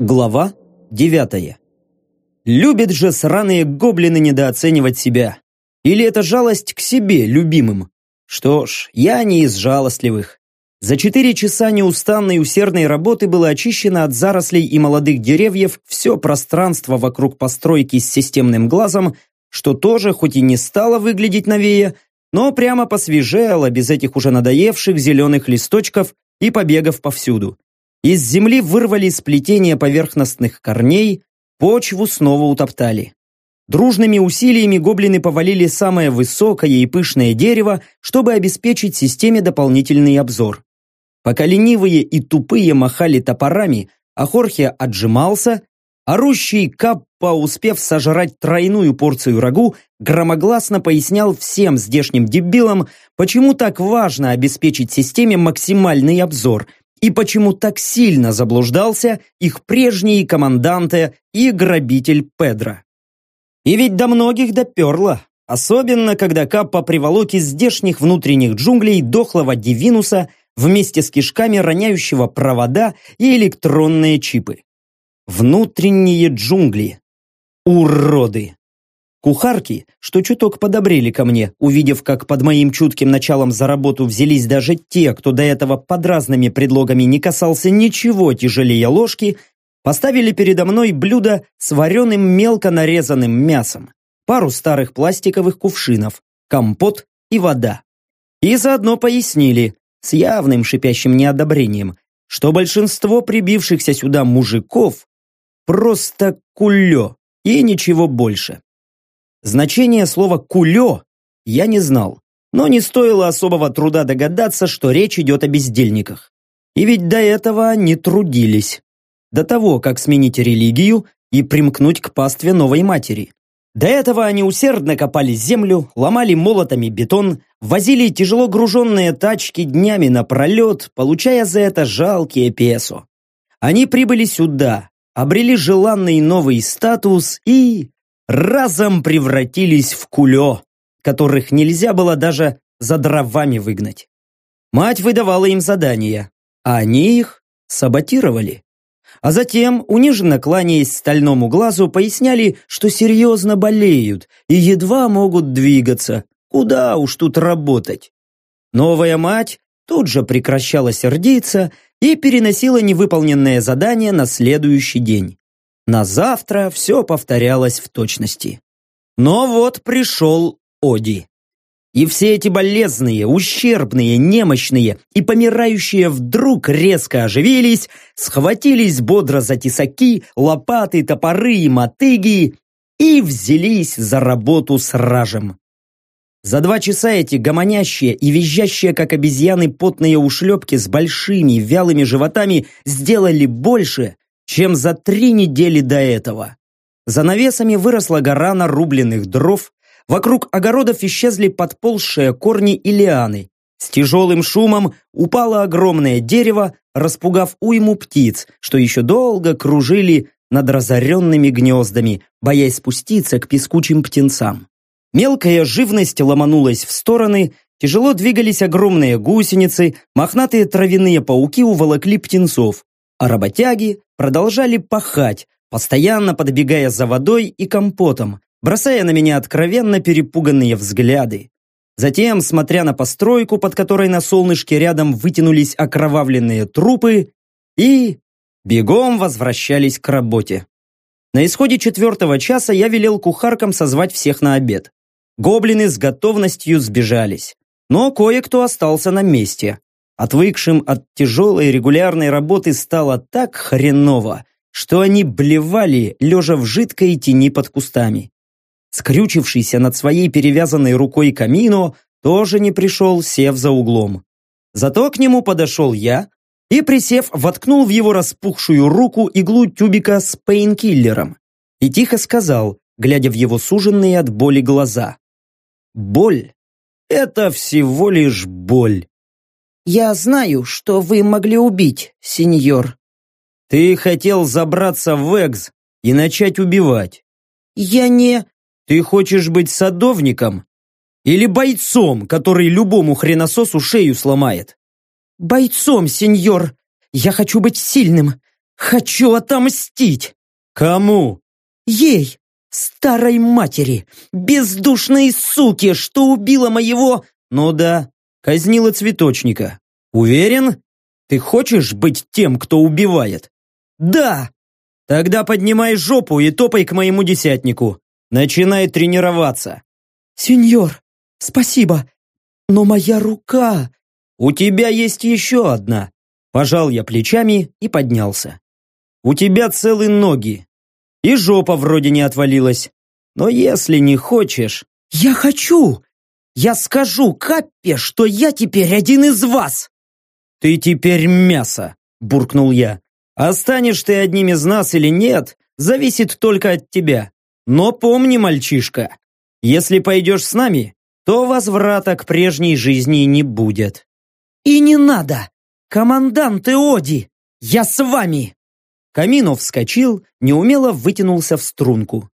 Глава девятая. Любят же сраные гоблины недооценивать себя. Или это жалость к себе, любимым? Что ж, я не из жалостливых. За четыре часа неустанной усердной работы было очищено от зарослей и молодых деревьев все пространство вокруг постройки с системным глазом, что тоже, хоть и не стало выглядеть новее, но прямо посвежело без этих уже надоевших зеленых листочков и побегов повсюду. Из земли вырвали сплетение поверхностных корней, почву снова утоптали. Дружными усилиями гоблины повалили самое высокое и пышное дерево, чтобы обеспечить системе дополнительный обзор. Пока ленивые и тупые махали топорами, а Хорхе отжимался, орущий Каппа, успев сожрать тройную порцию рагу, громогласно пояснял всем здешним дебилам, почему так важно обеспечить системе максимальный обзор и почему так сильно заблуждался их прежний команданте и грабитель Педро. И ведь до многих доперло, особенно когда Каппа приволок из здешних внутренних джунглей дохлого Дивинуса – вместе с кишками роняющего провода и электронные чипы. Внутренние джунгли. Уроды. Кухарки, что чуток подобрели ко мне, увидев, как под моим чутким началом за работу взялись даже те, кто до этого под разными предлогами не касался ничего тяжелее ложки, поставили передо мной блюдо с вареным мелко нарезанным мясом, пару старых пластиковых кувшинов, компот и вода. И заодно пояснили, с явным шипящим неодобрением, что большинство прибившихся сюда мужиков просто кулё и ничего больше. Значение слова «кулё» я не знал, но не стоило особого труда догадаться, что речь идет о бездельниках. И ведь до этого не трудились. До того, как сменить религию и примкнуть к пастве новой матери. До этого они усердно копали землю, ломали молотами бетон, возили тяжело груженные тачки днями напролет, получая за это жалкие песо. Они прибыли сюда, обрели желанный новый статус и разом превратились в кулё, которых нельзя было даже за дровами выгнать. Мать выдавала им задания, а они их саботировали. А затем, униженно кланяясь стальному глазу, поясняли, что серьезно болеют и едва могут двигаться. Куда уж тут работать? Новая мать тут же прекращала сердиться и переносила невыполненное задание на следующий день. На завтра все повторялось в точности. Но вот пришел Оди. И все эти болезные, ущербные, немощные и помирающие вдруг резко оживились, схватились бодро за тесаки, лопаты, топоры и мотыги и взялись за работу с ражем. За два часа эти гомонящие и визжащие, как обезьяны, потные ушлепки с большими вялыми животами сделали больше, чем за три недели до этого. За навесами выросла гора нарубленных дров, Вокруг огородов исчезли подползшие корни и лианы. С тяжелым шумом упало огромное дерево, распугав уйму птиц, что еще долго кружили над разоренными гнездами, боясь спуститься к пескучим птенцам. Мелкая живность ломанулась в стороны, тяжело двигались огромные гусеницы, мохнатые травяные пауки уволокли птенцов, а работяги продолжали пахать, постоянно подбегая за водой и компотом, бросая на меня откровенно перепуганные взгляды. Затем, смотря на постройку, под которой на солнышке рядом вытянулись окровавленные трупы, и бегом возвращались к работе. На исходе четвертого часа я велел кухаркам созвать всех на обед. Гоблины с готовностью сбежались. Но кое-кто остался на месте. Отвыкшим от тяжелой регулярной работы стало так хреново, что они блевали, лежа в жидкой тени под кустами. Скрючившийся над своей перевязанной рукой Камино тоже не пришел, сев за углом. Зато к нему подошел я и, присев, воткнул в его распухшую руку иглу тюбика с пейнкиллером и тихо сказал, глядя в его суженные от боли глаза. «Боль — это всего лишь боль». «Я знаю, что вы могли убить, сеньор». «Ты хотел забраться в Экс и начать убивать». «Я не...» Ты хочешь быть садовником? Или бойцом, который любому хренососу шею сломает? Бойцом, сеньор. Я хочу быть сильным. Хочу отомстить. Кому? Ей, старой матери, бездушной суке, что убила моего... Ну да, казнила цветочника. Уверен? Ты хочешь быть тем, кто убивает? Да. Тогда поднимай жопу и топай к моему десятнику. Начинай тренироваться. Сеньор, спасибо, но моя рука... У тебя есть еще одна. Пожал я плечами и поднялся. У тебя целые ноги. И жопа вроде не отвалилась. Но если не хочешь... Я хочу! Я скажу Каппе, что я теперь один из вас! Ты теперь мясо, буркнул я. Останешь ты одним из нас или нет, зависит только от тебя. Но помни, мальчишка, если пойдешь с нами, то возврата к прежней жизни не будет. И не надо! Командант Иоди! Я с вами! Каминов вскочил, неумело вытянулся в струнку.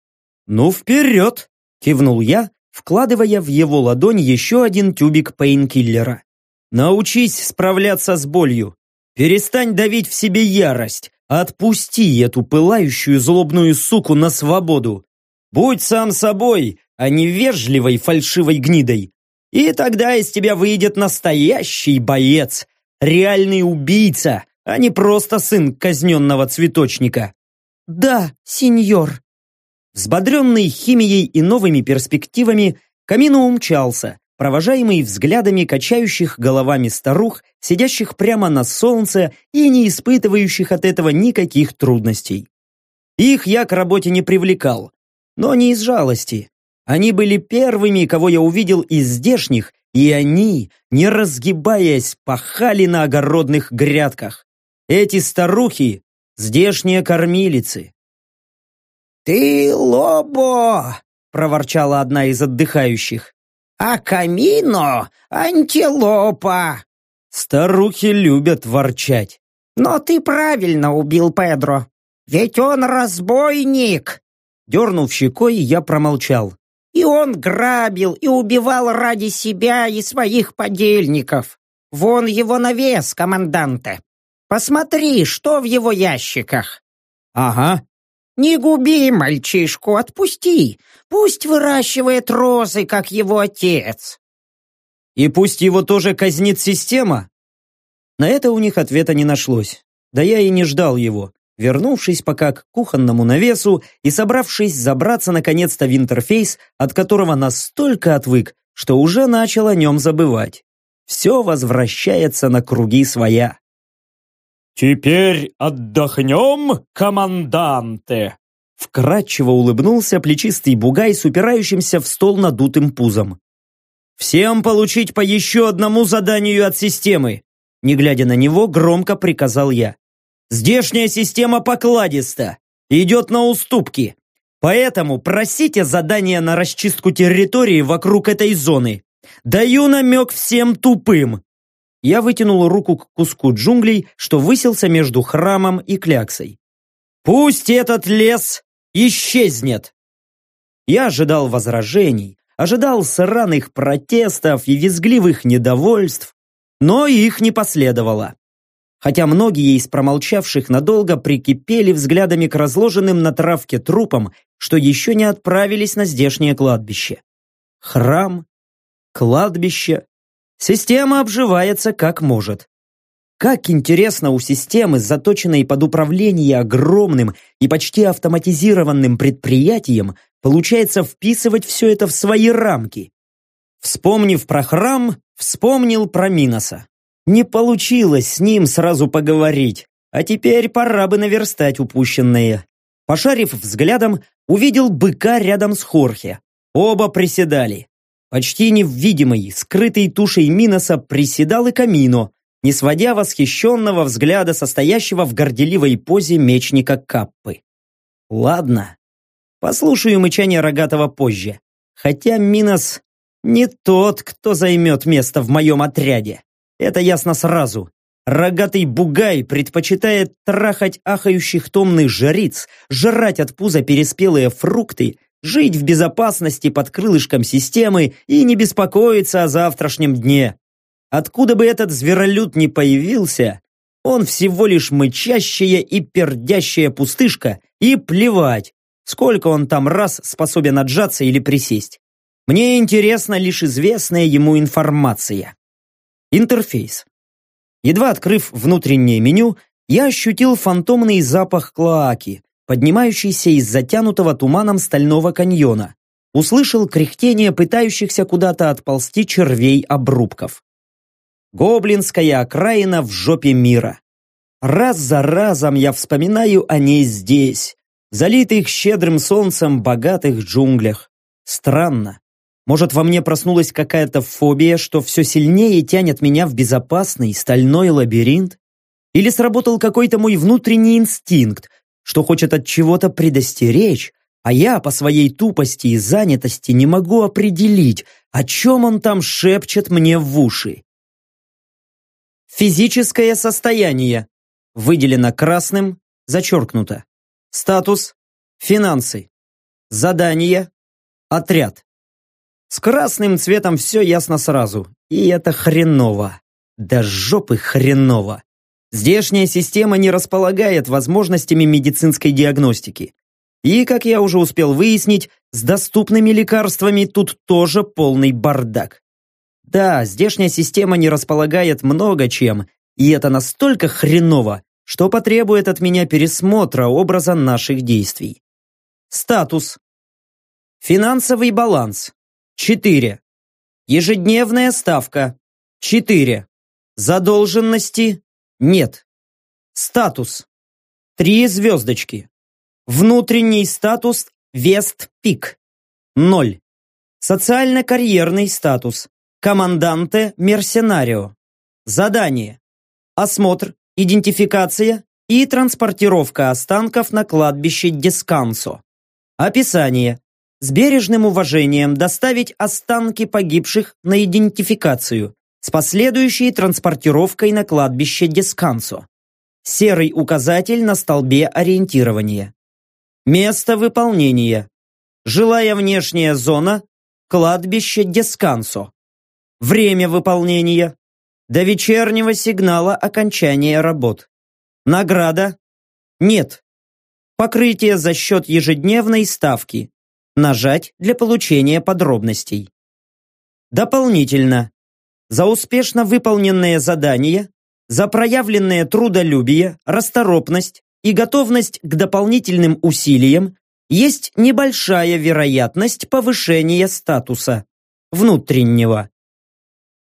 «Ну, вперед!» – кивнул я, вкладывая в его ладонь еще один тюбик пейнкиллера. «Научись справляться с болью. Перестань давить в себе ярость. Отпусти эту пылающую злобную суку на свободу. Будь сам собой, а не вежливой фальшивой гнидой. И тогда из тебя выйдет настоящий боец, реальный убийца, а не просто сын казненного цветочника. Да, сеньор. Взбодренный химией и новыми перспективами, Камино умчался, провожаемый взглядами качающих головами старух, сидящих прямо на солнце и не испытывающих от этого никаких трудностей. Их я к работе не привлекал, но не из жалости. Они были первыми, кого я увидел из здешних, и они, не разгибаясь, пахали на огородных грядках. Эти старухи – здешние кормилицы. «Ты лобо!» – проворчала одна из отдыхающих. «А камино – антилопа!» Старухи любят ворчать. «Но ты правильно убил Педро, ведь он разбойник!» Дернув щекой, я промолчал. «И он грабил и убивал ради себя и своих подельников. Вон его навес, команданте. Посмотри, что в его ящиках». «Ага». «Не губи мальчишку, отпусти. Пусть выращивает розы, как его отец». «И пусть его тоже казнит система?» На это у них ответа не нашлось. Да я и не ждал его вернувшись пока к кухонному навесу и собравшись забраться наконец-то в интерфейс, от которого настолько отвык, что уже начал о нем забывать. Все возвращается на круги своя. «Теперь отдохнем, команданте!» Вкратчиво улыбнулся плечистый бугай с упирающимся в стол надутым пузом. «Всем получить по еще одному заданию от системы!» Не глядя на него, громко приказал я. Здешняя система покладиста, идет на уступки. Поэтому просите задание на расчистку территории вокруг этой зоны. Даю намек всем тупым. Я вытянул руку к куску джунглей, что высился между храмом и кляксой. Пусть этот лес исчезнет. Я ожидал возражений, ожидал сраных протестов и визгливых недовольств, но их не последовало хотя многие из промолчавших надолго прикипели взглядами к разложенным на травке трупам, что еще не отправились на здешнее кладбище. Храм, кладбище. Система обживается как может. Как интересно у системы, заточенной под управление огромным и почти автоматизированным предприятием, получается вписывать все это в свои рамки. Вспомнив про храм, вспомнил про Миноса. Не получилось с ним сразу поговорить, а теперь пора бы наверстать упущенное. Пошарив взглядом, увидел быка рядом с Хорхе. Оба приседали. Почти невидимый, скрытый тушей Миноса приседал и Камино, не сводя восхищенного взгляда состоящего в горделивой позе мечника Каппы. Ладно, послушаю мычание Рогатого позже. Хотя Минос не тот, кто займет место в моем отряде. Это ясно сразу. Рогатый бугай предпочитает трахать ахающих томных жриц, жрать от пуза переспелые фрукты, жить в безопасности под крылышком системы и не беспокоиться о завтрашнем дне. Откуда бы этот зверолюд ни появился, он всего лишь мычащая и пердящая пустышка, и плевать, сколько он там раз способен отжаться или присесть. Мне интересна лишь известная ему информация. Интерфейс. Едва открыв внутреннее меню, я ощутил фантомный запах клоаки, поднимающийся из затянутого туманом стального каньона. Услышал кряхтение пытающихся куда-то отползти червей обрубков. Гоблинская окраина в жопе мира. Раз за разом я вспоминаю о ней здесь, залитых щедрым солнцем богатых джунглях. Странно. Может, во мне проснулась какая-то фобия, что все сильнее тянет меня в безопасный стальной лабиринт? Или сработал какой-то мой внутренний инстинкт, что хочет от чего-то предостеречь, а я по своей тупости и занятости не могу определить, о чем он там шепчет мне в уши. Физическое состояние. Выделено красным, зачеркнуто. Статус. Финансы. Задание. Отряд. С красным цветом все ясно сразу. И это хреново. Да жопы хреново. Здешняя система не располагает возможностями медицинской диагностики. И, как я уже успел выяснить, с доступными лекарствами тут тоже полный бардак. Да, здешняя система не располагает много чем, и это настолько хреново, что потребует от меня пересмотра образа наших действий. Статус. Финансовый баланс. 4. Ежедневная ставка. 4. Задолженности. Нет. Статус. Три звездочки. Внутренний статус Вест-Пик. 0. Социально-карьерный статус. Команданте Мерсенарио. Задание. Осмотр, идентификация и транспортировка останков на кладбище Дескансо. Описание. С бережным уважением доставить останки погибших на идентификацию с последующей транспортировкой на кладбище Дескансо. Серый указатель на столбе ориентирования. Место выполнения. Жилая внешняя зона. Кладбище Дескансо. Время выполнения. До вечернего сигнала окончания работ. Награда. Нет. Покрытие за счет ежедневной ставки. Нажать для получения подробностей. Дополнительно. За успешно выполненное задание, за проявленное трудолюбие, расторопность и готовность к дополнительным усилиям есть небольшая вероятность повышения статуса внутреннего.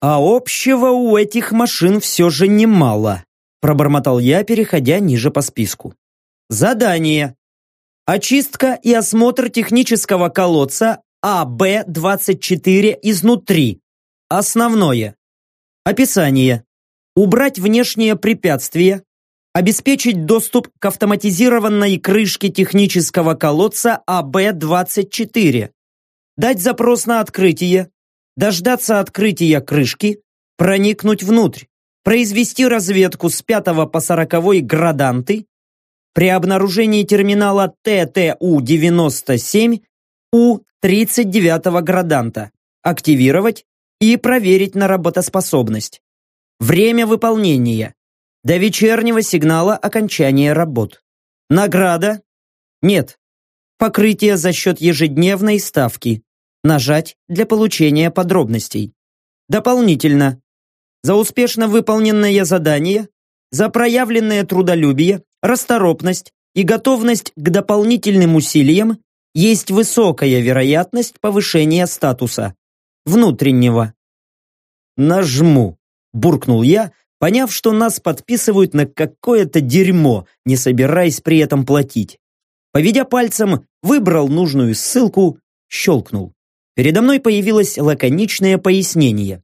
А общего у этих машин все же немало, пробормотал я, переходя ниже по списку. Задание. Очистка и осмотр технического колодца АБ-24 изнутри. Основное. Описание. Убрать внешние препятствия, обеспечить доступ к автоматизированной крышке технического колодца АБ-24, дать запрос на открытие, дождаться открытия крышки, проникнуть внутрь, произвести разведку с 5 по 40 граданты, при обнаружении терминала ТТУ-97 у 39 граданта. Активировать и проверить на работоспособность. Время выполнения. До вечернего сигнала окончания работ. Награда? Нет. Покрытие за счет ежедневной ставки. Нажать для получения подробностей. Дополнительно. За успешно выполненное задание, за проявленное трудолюбие, расторопность и готовность к дополнительным усилиям есть высокая вероятность повышения статуса внутреннего. «Нажму», – буркнул я, поняв, что нас подписывают на какое-то дерьмо, не собираясь при этом платить. Поведя пальцем, выбрал нужную ссылку, щелкнул. Передо мной появилось лаконичное пояснение.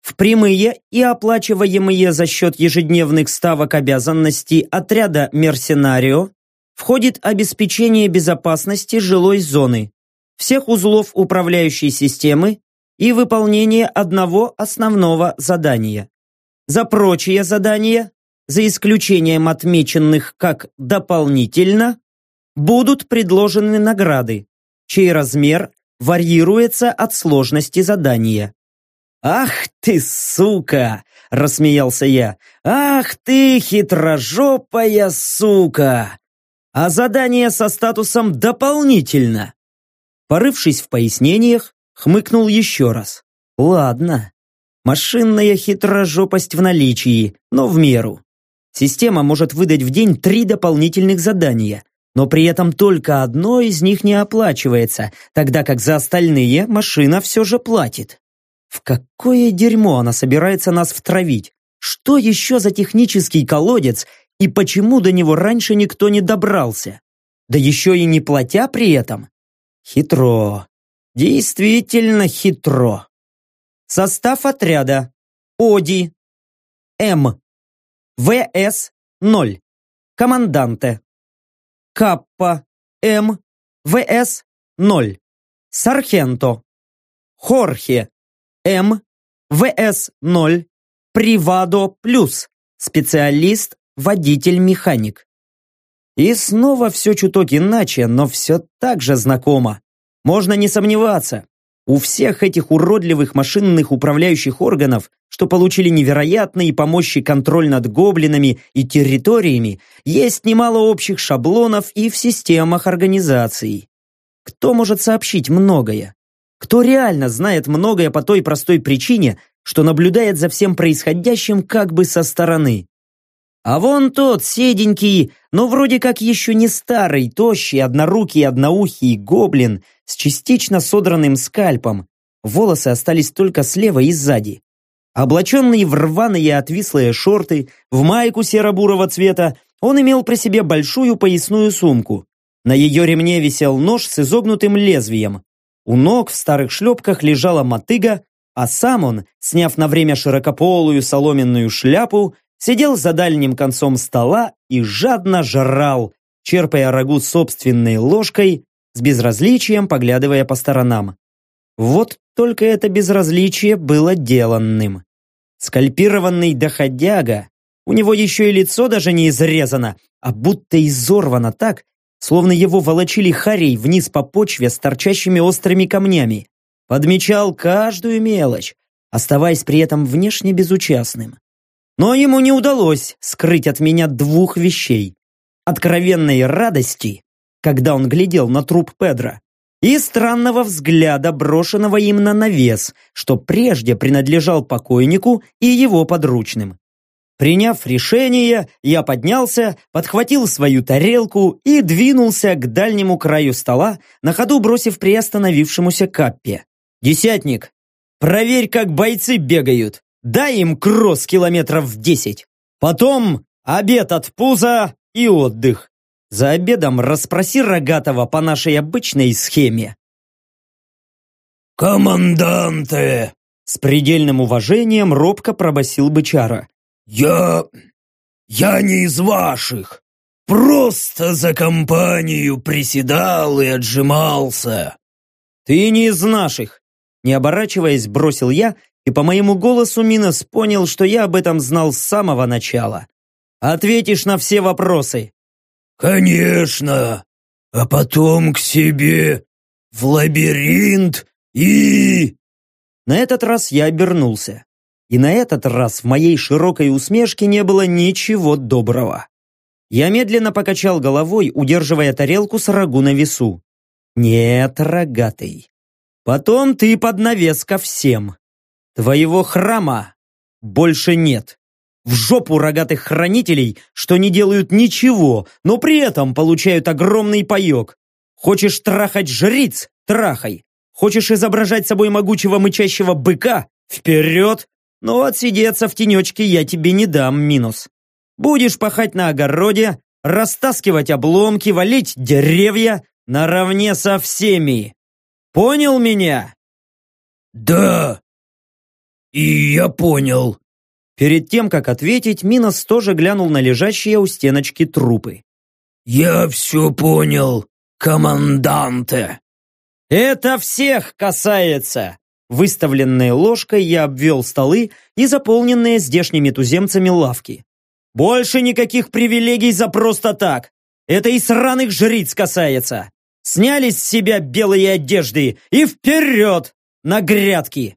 В прямые и оплачиваемые за счет ежедневных ставок обязанностей отряда «Мерсенарио» входит обеспечение безопасности жилой зоны, всех узлов управляющей системы и выполнение одного основного задания. За прочие задания, за исключением отмеченных как «дополнительно», будут предложены награды. чей размер варьируется от сложности задания. «Ах ты, сука!» – рассмеялся я. «Ах ты, хитрожопая сука!» А задание со статусом «дополнительно». Порывшись в пояснениях, хмыкнул еще раз. «Ладно, машинная хитрожопость в наличии, но в меру. Система может выдать в день три дополнительных задания, но при этом только одно из них не оплачивается, тогда как за остальные машина все же платит. В какое дерьмо она собирается нас втравить? Что еще за технический колодец и почему до него раньше никто не добрался? Да еще и не платя при этом? Хитро. Действительно хитро. Состав отряда. Оди. М. ВС-0. Команданте. Каппа. М. ВС-0. Сархенто. Хорхе. М. ВС-0. Привадо плюс. Специалист, водитель-механик. И снова все чуток иначе, но все так же знакомо. Можно не сомневаться. У всех этих уродливых машинных управляющих органов, что получили невероятные помощи контроль над гоблинами и территориями, есть немало общих шаблонов и в системах организаций. Кто может сообщить многое? Кто реально знает многое по той простой причине, что наблюдает за всем происходящим как бы со стороны? А вон тот, седенький, но вроде как еще не старый, тощий, однорукий, одноухий гоблин с частично содранным скальпом. Волосы остались только слева и сзади. Облаченный в рваные отвислые шорты, в майку серо-бурого цвета, он имел при себе большую поясную сумку. На ее ремне висел нож с изогнутым лезвием. У ног в старых шлепках лежала мотыга, а сам он, сняв на время широкополую соломенную шляпу, сидел за дальним концом стола и жадно жрал, черпая рагу собственной ложкой, с безразличием поглядывая по сторонам. Вот только это безразличие было деланным. Скальпированный доходяга, у него еще и лицо даже не изрезано, а будто изорвано так, словно его волочили харей вниз по почве с торчащими острыми камнями. Подмечал каждую мелочь, оставаясь при этом внешне безучастным. Но ему не удалось скрыть от меня двух вещей. Откровенной радости, когда он глядел на труп Педра, и странного взгляда, брошенного им на навес, что прежде принадлежал покойнику и его подручным. Приняв решение, я поднялся, подхватил свою тарелку и двинулся к дальнему краю стола, на ходу бросив приостановившемуся Каппе. «Десятник, проверь, как бойцы бегают. Дай им кросс километров в десять. Потом обед от пуза и отдых. За обедом расспроси Рогатого по нашей обычной схеме». «Команданте!» С предельным уважением робко пробасил бычара. «Я... я не из ваших. Просто за компанию приседал и отжимался». «Ты не из наших!» Не оборачиваясь, бросил я, и по моему голосу Минос понял, что я об этом знал с самого начала. «Ответишь на все вопросы!» «Конечно! А потом к себе, в лабиринт и...» На этот раз я обернулся. И на этот раз в моей широкой усмешке не было ничего доброго. Я медленно покачал головой, удерживая тарелку с рагу на весу. «Нет, рогатый. Потом ты под навес ко всем. Твоего храма больше нет. В жопу рогатых хранителей, что не делают ничего, но при этом получают огромный паек. Хочешь трахать жриц – трахай. Хочешь изображать собой могучего мычащего быка – вперед, но отсидеться в тенечке я тебе не дам минус. Будешь пахать на огороде, растаскивать обломки, валить деревья наравне со всеми. Понял меня? Да. И я понял. Перед тем, как ответить, Минос тоже глянул на лежащие у стеночки трупы. «Я все понял, команданте!» «Это всех касается!» Выставленной ложкой я обвел столы и заполненные здешними туземцами лавки. «Больше никаких привилегий за просто так! Это и сраных жриц касается! Сняли с себя белые одежды и вперед на грядки.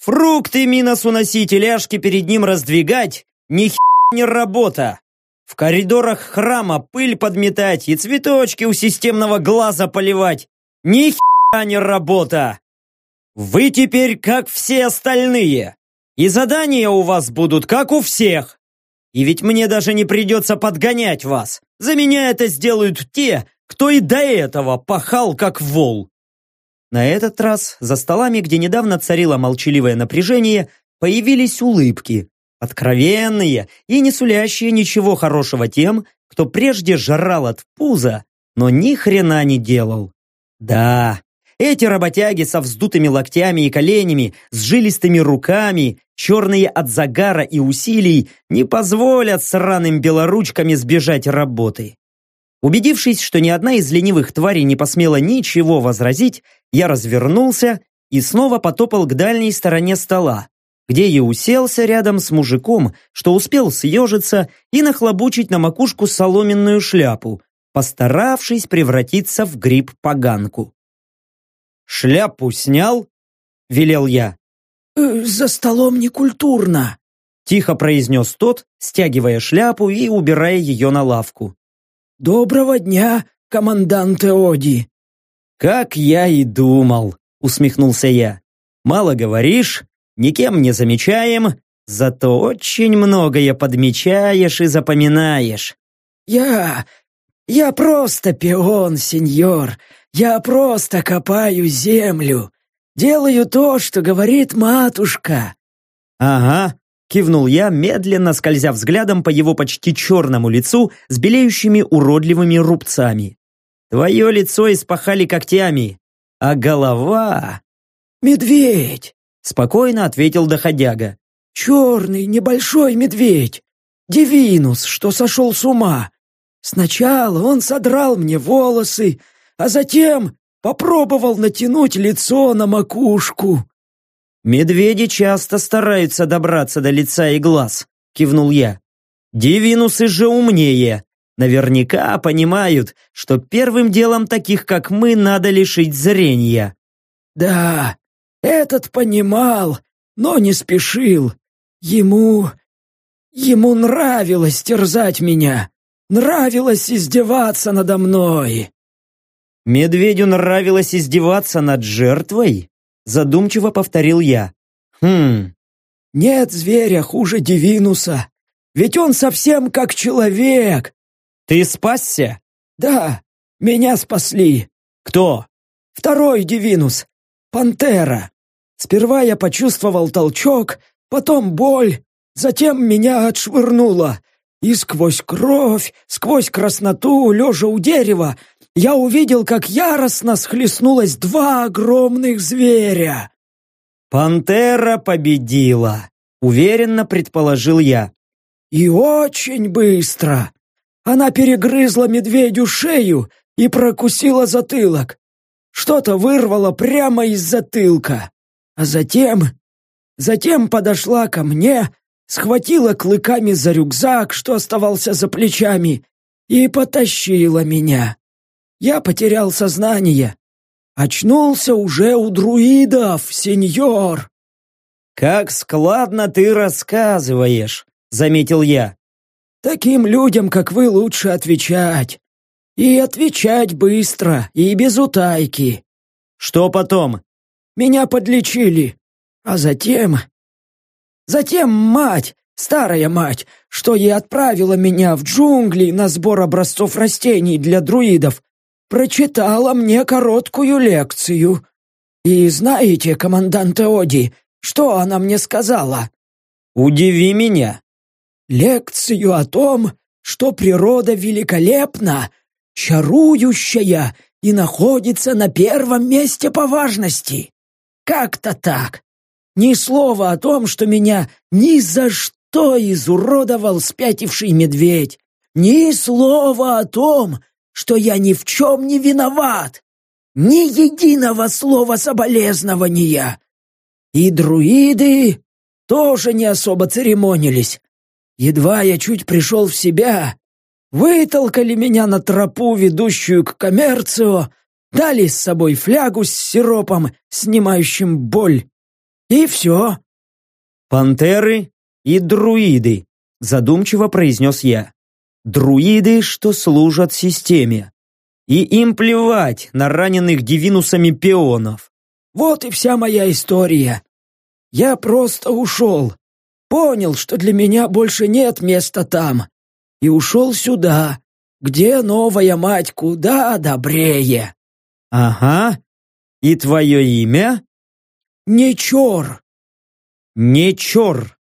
Фрукты минос уносить и ляжки перед ним раздвигать ни хи не работа. В коридорах храма пыль подметать и цветочки у системного глаза поливать. Ни хи не работа. Вы теперь как все остальные. И задания у вас будут как у всех. И ведь мне даже не придется подгонять вас. За меня это сделают те, кто и до этого пахал как вол. На этот раз за столами, где недавно царило молчаливое напряжение, появились улыбки, откровенные и не сулящие ничего хорошего тем, кто прежде жрал от пуза, но ни хрена не делал. Да, эти работяги со вздутыми локтями и коленями, с жилистыми руками, черные от загара и усилий, не позволят сраным белоручками сбежать работы. Убедившись, что ни одна из ленивых тварей не посмела ничего возразить, я развернулся и снова потопал к дальней стороне стола, где и уселся рядом с мужиком, что успел съежиться и нахлобучить на макушку соломенную шляпу, постаравшись превратиться в гриб-поганку. «Шляпу снял?» — велел я. «Э, «За столом некультурно», — тихо произнес тот, стягивая шляпу и убирая ее на лавку. «Доброго дня, командант Оди!» «Как я и думал», — усмехнулся я. «Мало говоришь, никем не замечаем, зато очень многое подмечаешь и запоминаешь». «Я... я просто пион, сеньор. Я просто копаю землю. Делаю то, что говорит матушка». «Ага, Кивнул я, медленно скользя взглядом по его почти черному лицу с белеющими уродливыми рубцами. Твое лицо испахали когтями, а голова... «Медведь!» — спокойно ответил доходяга. «Черный небольшой медведь! Дивинус, что сошел с ума! Сначала он содрал мне волосы, а затем попробовал натянуть лицо на макушку. «Медведи часто стараются добраться до лица и глаз», — кивнул я. «Дивинусы же умнее. Наверняка понимают, что первым делом таких, как мы, надо лишить зрения». «Да, этот понимал, но не спешил. Ему... ему нравилось терзать меня, нравилось издеваться надо мной». «Медведю нравилось издеваться над жертвой?» Задумчиво повторил я. Хм. Нет зверя хуже Дивинуса. Ведь он совсем как человек. Ты спасся? Да, меня спасли. Кто? Второй Дивинус. Пантера. Сперва я почувствовал толчок, потом боль, затем меня отшвырнуло. И сквозь кровь, сквозь красноту, лежа у дерева, я увидел, как яростно схлестнулось два огромных зверя. «Пантера победила», — уверенно предположил я. «И очень быстро. Она перегрызла медведю шею и прокусила затылок. Что-то вырвало прямо из затылка. А затем... Затем подошла ко мне, схватила клыками за рюкзак, что оставался за плечами, и потащила меня. Я потерял сознание. Очнулся уже у друидов, сеньор. Как складно ты рассказываешь, заметил я. Таким людям, как вы, лучше отвечать. И отвечать быстро, и без утайки. Что потом? Меня подлечили. А затем... Затем мать, старая мать, что и отправила меня в джунгли на сбор образцов растений для друидов, прочитала мне короткую лекцию. И знаете, командант Оди, что она мне сказала? Удиви меня. Лекцию о том, что природа великолепна, чарующая и находится на первом месте по важности. Как-то так. Ни слова о том, что меня ни за что изуродовал спятивший медведь. Ни слова о том, что я ни в чем не виноват. Ни единого слова соболезнования. И друиды тоже не особо церемонились. Едва я чуть пришел в себя, Вытолкали меня на тропу, ведущую к коммерцио, дали с собой флягу с сиропом, снимающим боль. И все. «Пантеры и друиды», — задумчиво произнес я. «Друиды, что служат системе. И им плевать на раненых дивинусами пионов». Вот и вся моя история. Я просто ушел. Понял, что для меня больше нет места там. И ушел сюда, где новая мать куда добрее. «Ага. И твое имя?» «Нечор». «Нечор.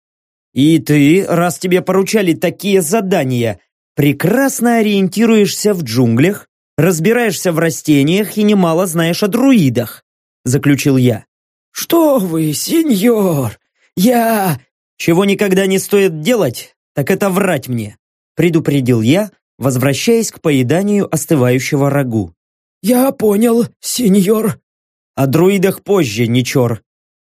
И ты, раз тебе поручали такие задания, прекрасно ориентируешься в джунглях, разбираешься в растениях и немало знаешь о друидах», заключил я. «Что вы, сеньор? Я...» «Чего никогда не стоит делать, так это врать мне», предупредил я, возвращаясь к поеданию остывающего рагу. «Я понял, сеньор». «О друидах позже, Ничор.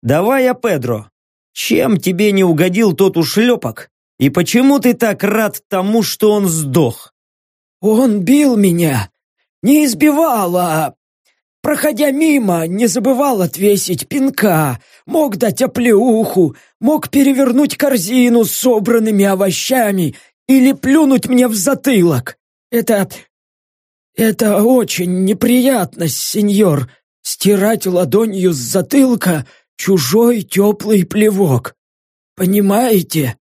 Давай о Педро. Чем тебе не угодил тот ушлепок? И почему ты так рад тому, что он сдох?» «Он бил меня. Не избивал, а Проходя мимо, не забывал отвесить пинка, мог дать оплеуху, мог перевернуть корзину с собранными овощами или плюнуть мне в затылок. Это это очень неприятно, сеньор, стирать ладонью с затылка чужой теплый плевок. Понимаете?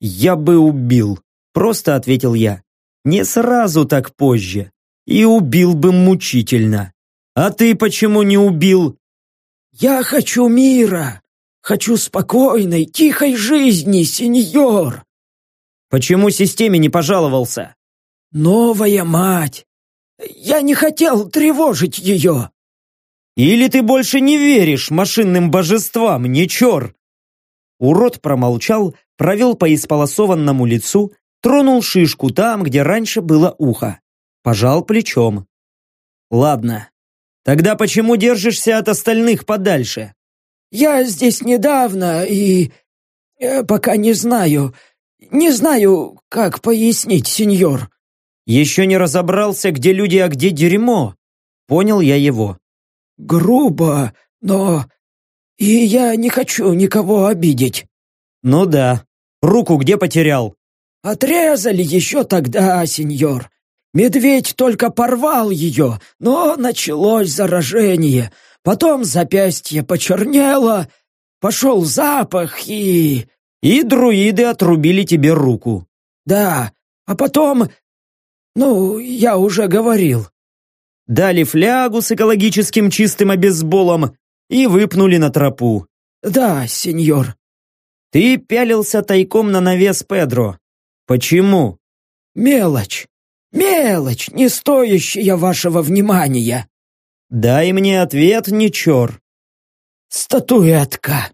Я бы убил, просто ответил я. Не сразу так позже. И убил бы мучительно. А ты почему не убил? Я хочу мира. Хочу спокойной, тихой жизни, сеньор. Почему системе не пожаловался? Новая мать. Я не хотел тревожить ее!» «Или ты больше не веришь машинным божествам, не чор?» Урод промолчал, провел по исполосованному лицу, тронул шишку там, где раньше было ухо. Пожал плечом. «Ладно, тогда почему держишься от остальных подальше?» «Я здесь недавно и... Э, пока не знаю. Не знаю, как пояснить, сеньор. Еще не разобрался, где люди, а где дерьмо. Понял я его. Грубо, но... И я не хочу никого обидеть. Ну да. Руку где потерял? Отрезали еще тогда, сеньор. Медведь только порвал ее, но началось заражение. Потом запястье почернело, пошел запах и... И друиды отрубили тебе руку. Да, а потом «Ну, я уже говорил». Дали флягу с экологическим чистым обезболом и выпнули на тропу. «Да, сеньор». «Ты пялился тайком на навес Педро. Почему?» «Мелочь. Мелочь, не стоящая вашего внимания». «Дай мне ответ, Ничор». «Статуэтка».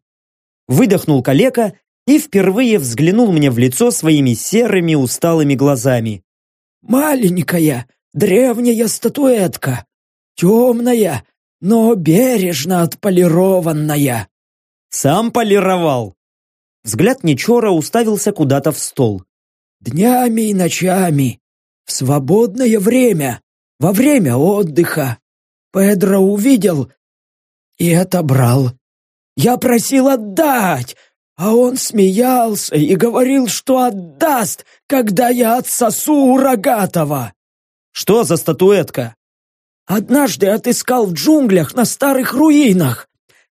Выдохнул калека и впервые взглянул мне в лицо своими серыми усталыми глазами. Маленькая, древняя статуэтка. Темная, но бережно отполированная. Сам полировал. Взгляд Нечора уставился куда-то в стол. Днями и ночами, в свободное время, во время отдыха. Педро увидел и отобрал. Я просил отдать, а он смеялся и говорил, что отдаст, когда я отсосу у рогатого. Что за статуэтка? Однажды отыскал в джунглях на старых руинах.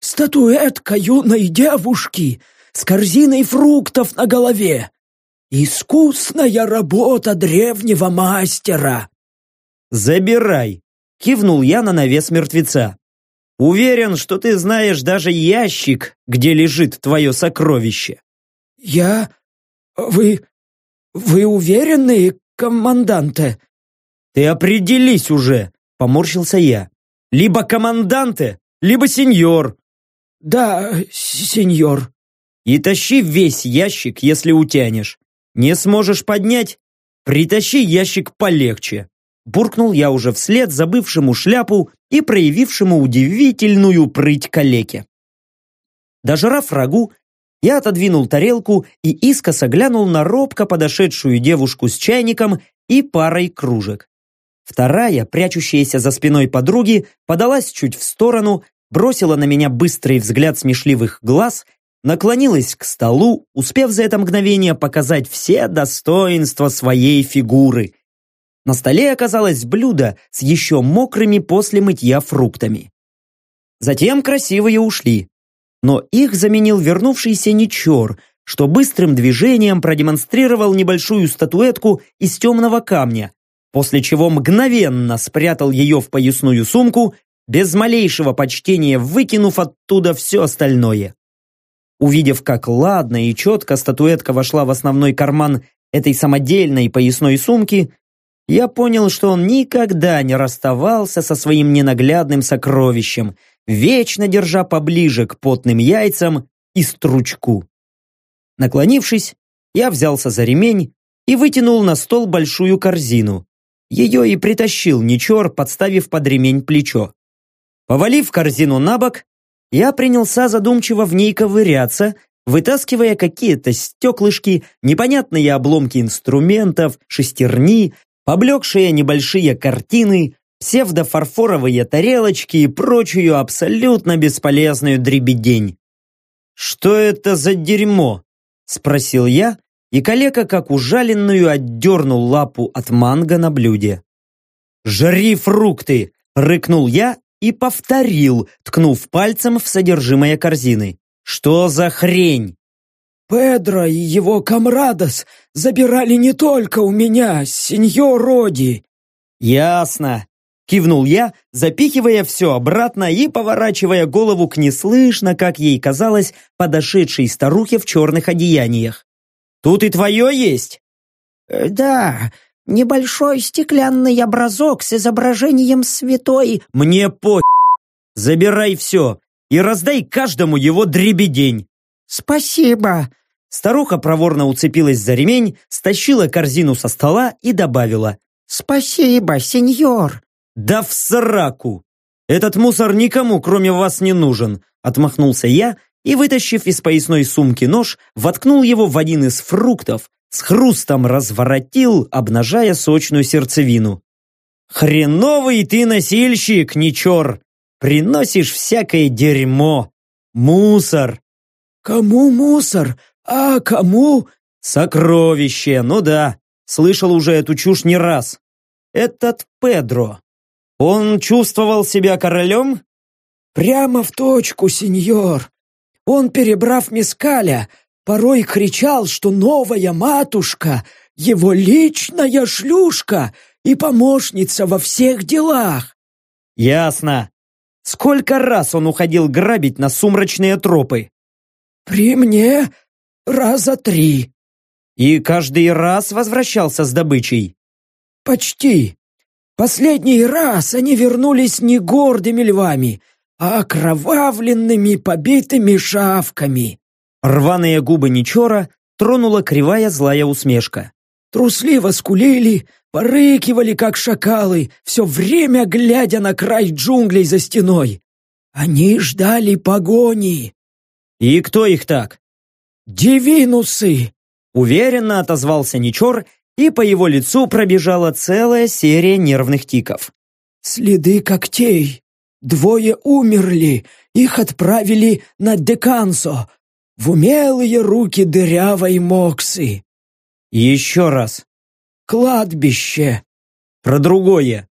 Статуэтка юной девушки с корзиной фруктов на голове. Искусная работа древнего мастера. Забирай, кивнул я на навес мертвеца. Уверен, что ты знаешь даже ящик, где лежит твое сокровище. Я... Вы... Вы уверены, команданте? Ты определись уже, поморщился я. Либо команданте, либо сеньор. Да, сеньор. И тащи весь ящик, если утянешь. Не сможешь поднять? Притащи ящик полегче. Буркнул я уже вслед забывшему шляпу и проявившему удивительную прыть калеке. Дожрав рагу, я отодвинул тарелку и искоса глянул на робко подошедшую девушку с чайником и парой кружек. Вторая, прячущаяся за спиной подруги, подалась чуть в сторону, бросила на меня быстрый взгляд смешливых глаз, наклонилась к столу, успев за это мгновение показать все достоинства своей фигуры. На столе оказалось блюдо с еще мокрыми после мытья фруктами. Затем красивые ушли, но их заменил вернувшийся Ничор, что быстрым движением продемонстрировал небольшую статуэтку из темного камня, после чего мгновенно спрятал ее в поясную сумку, без малейшего почтения выкинув оттуда все остальное. Увидев, как ладно и четко статуэтка вошла в основной карман этой самодельной поясной сумки, я понял, что он никогда не расставался со своим ненаглядным сокровищем, вечно держа поближе к потным яйцам и стручку. Наклонившись, я взялся за ремень и вытянул на стол большую корзину, ее и притащил Ничор, подставив под ремень плечо. Повалив корзину на бок, я принялся задумчиво в ней ковыряться, вытаскивая какие-то стеклышки, непонятные обломки инструментов, шестерни, поблекшие небольшие картины, псевдофарфоровые тарелочки и прочую абсолютно бесполезную дребедень. «Что это за дерьмо?» – спросил я, и калека, как ужаленную, отдернул лапу от манго на блюде. «Жри фрукты!» — рыкнул я и повторил, ткнув пальцем в содержимое корзины. «Что за хрень?» «Педро и его камрадос забирали не только у меня, сеньор Роди». «Ясно», — кивнул я, запихивая все обратно и поворачивая голову к неслышно, как ей казалось, подошедшей старухе в черных одеяниях. Тут и твое есть?» э, «Да, небольшой стеклянный образок с изображением святой...» «Мне по... Забирай все и раздай каждому его дребедень!» «Спасибо!» Старуха проворно уцепилась за ремень, стащила корзину со стола и добавила. «Спасибо, сеньор!» «Да в сраку! Этот мусор никому, кроме вас, не нужен!» Отмахнулся я и, вытащив из поясной сумки нож, воткнул его в один из фруктов, с хрустом разворотил, обнажая сочную сердцевину. «Хреновый ты носильщик, Ничор! Приносишь всякое дерьмо! Мусор!» «Кому мусор? А кому?» «Сокровище, ну да, слышал уже эту чушь не раз. Этот Педро, он чувствовал себя королем?» «Прямо в точку, сеньор. Он, перебрав мискаля, порой кричал, что новая матушка — его личная шлюшка и помощница во всех делах. Ясно. Сколько раз он уходил грабить на сумрачные тропы? При мне раза три. И каждый раз возвращался с добычей? Почти. Последний раз они вернулись не гордыми львами, а окровавленными побитыми шавками. Рваные губы Ничора тронула кривая злая усмешка. Трусливо скулили, порыкивали, как шакалы, все время глядя на край джунглей за стеной. Они ждали погони. «И кто их так?» «Дивинусы!» Уверенно отозвался Ничор, и по его лицу пробежала целая серия нервных тиков. «Следы когтей, Двое умерли, их отправили на Декансо, в умелые руки дырявой Моксы. Еще раз. Кладбище. Про другое.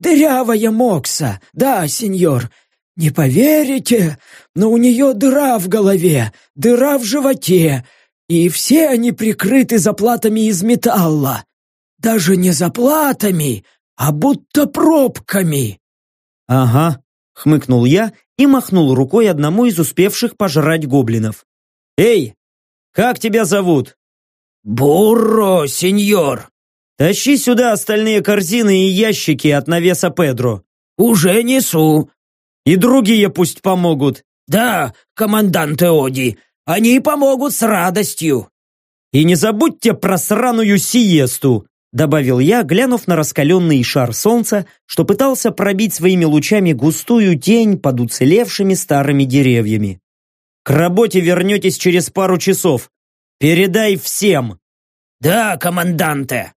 Дырявая Мокса, да, сеньор. Не поверите, но у нее дыра в голове, дыра в животе, и все они прикрыты заплатами из металла. Даже не заплатами, а будто пробками. «Ага», — хмыкнул я и махнул рукой одному из успевших пожрать гоблинов. «Эй, как тебя зовут?» «Бурро, сеньор!» «Тащи сюда остальные корзины и ящики от навеса Педро». «Уже несу». «И другие пусть помогут». «Да, командант Оди, они помогут с радостью». «И не забудьте про сраную сиесту», добавил я, глянув на раскаленный шар солнца, что пытался пробить своими лучами густую тень под уцелевшими старыми деревьями. «К работе вернетесь через пару часов. Передай всем!» «Да, команданте!»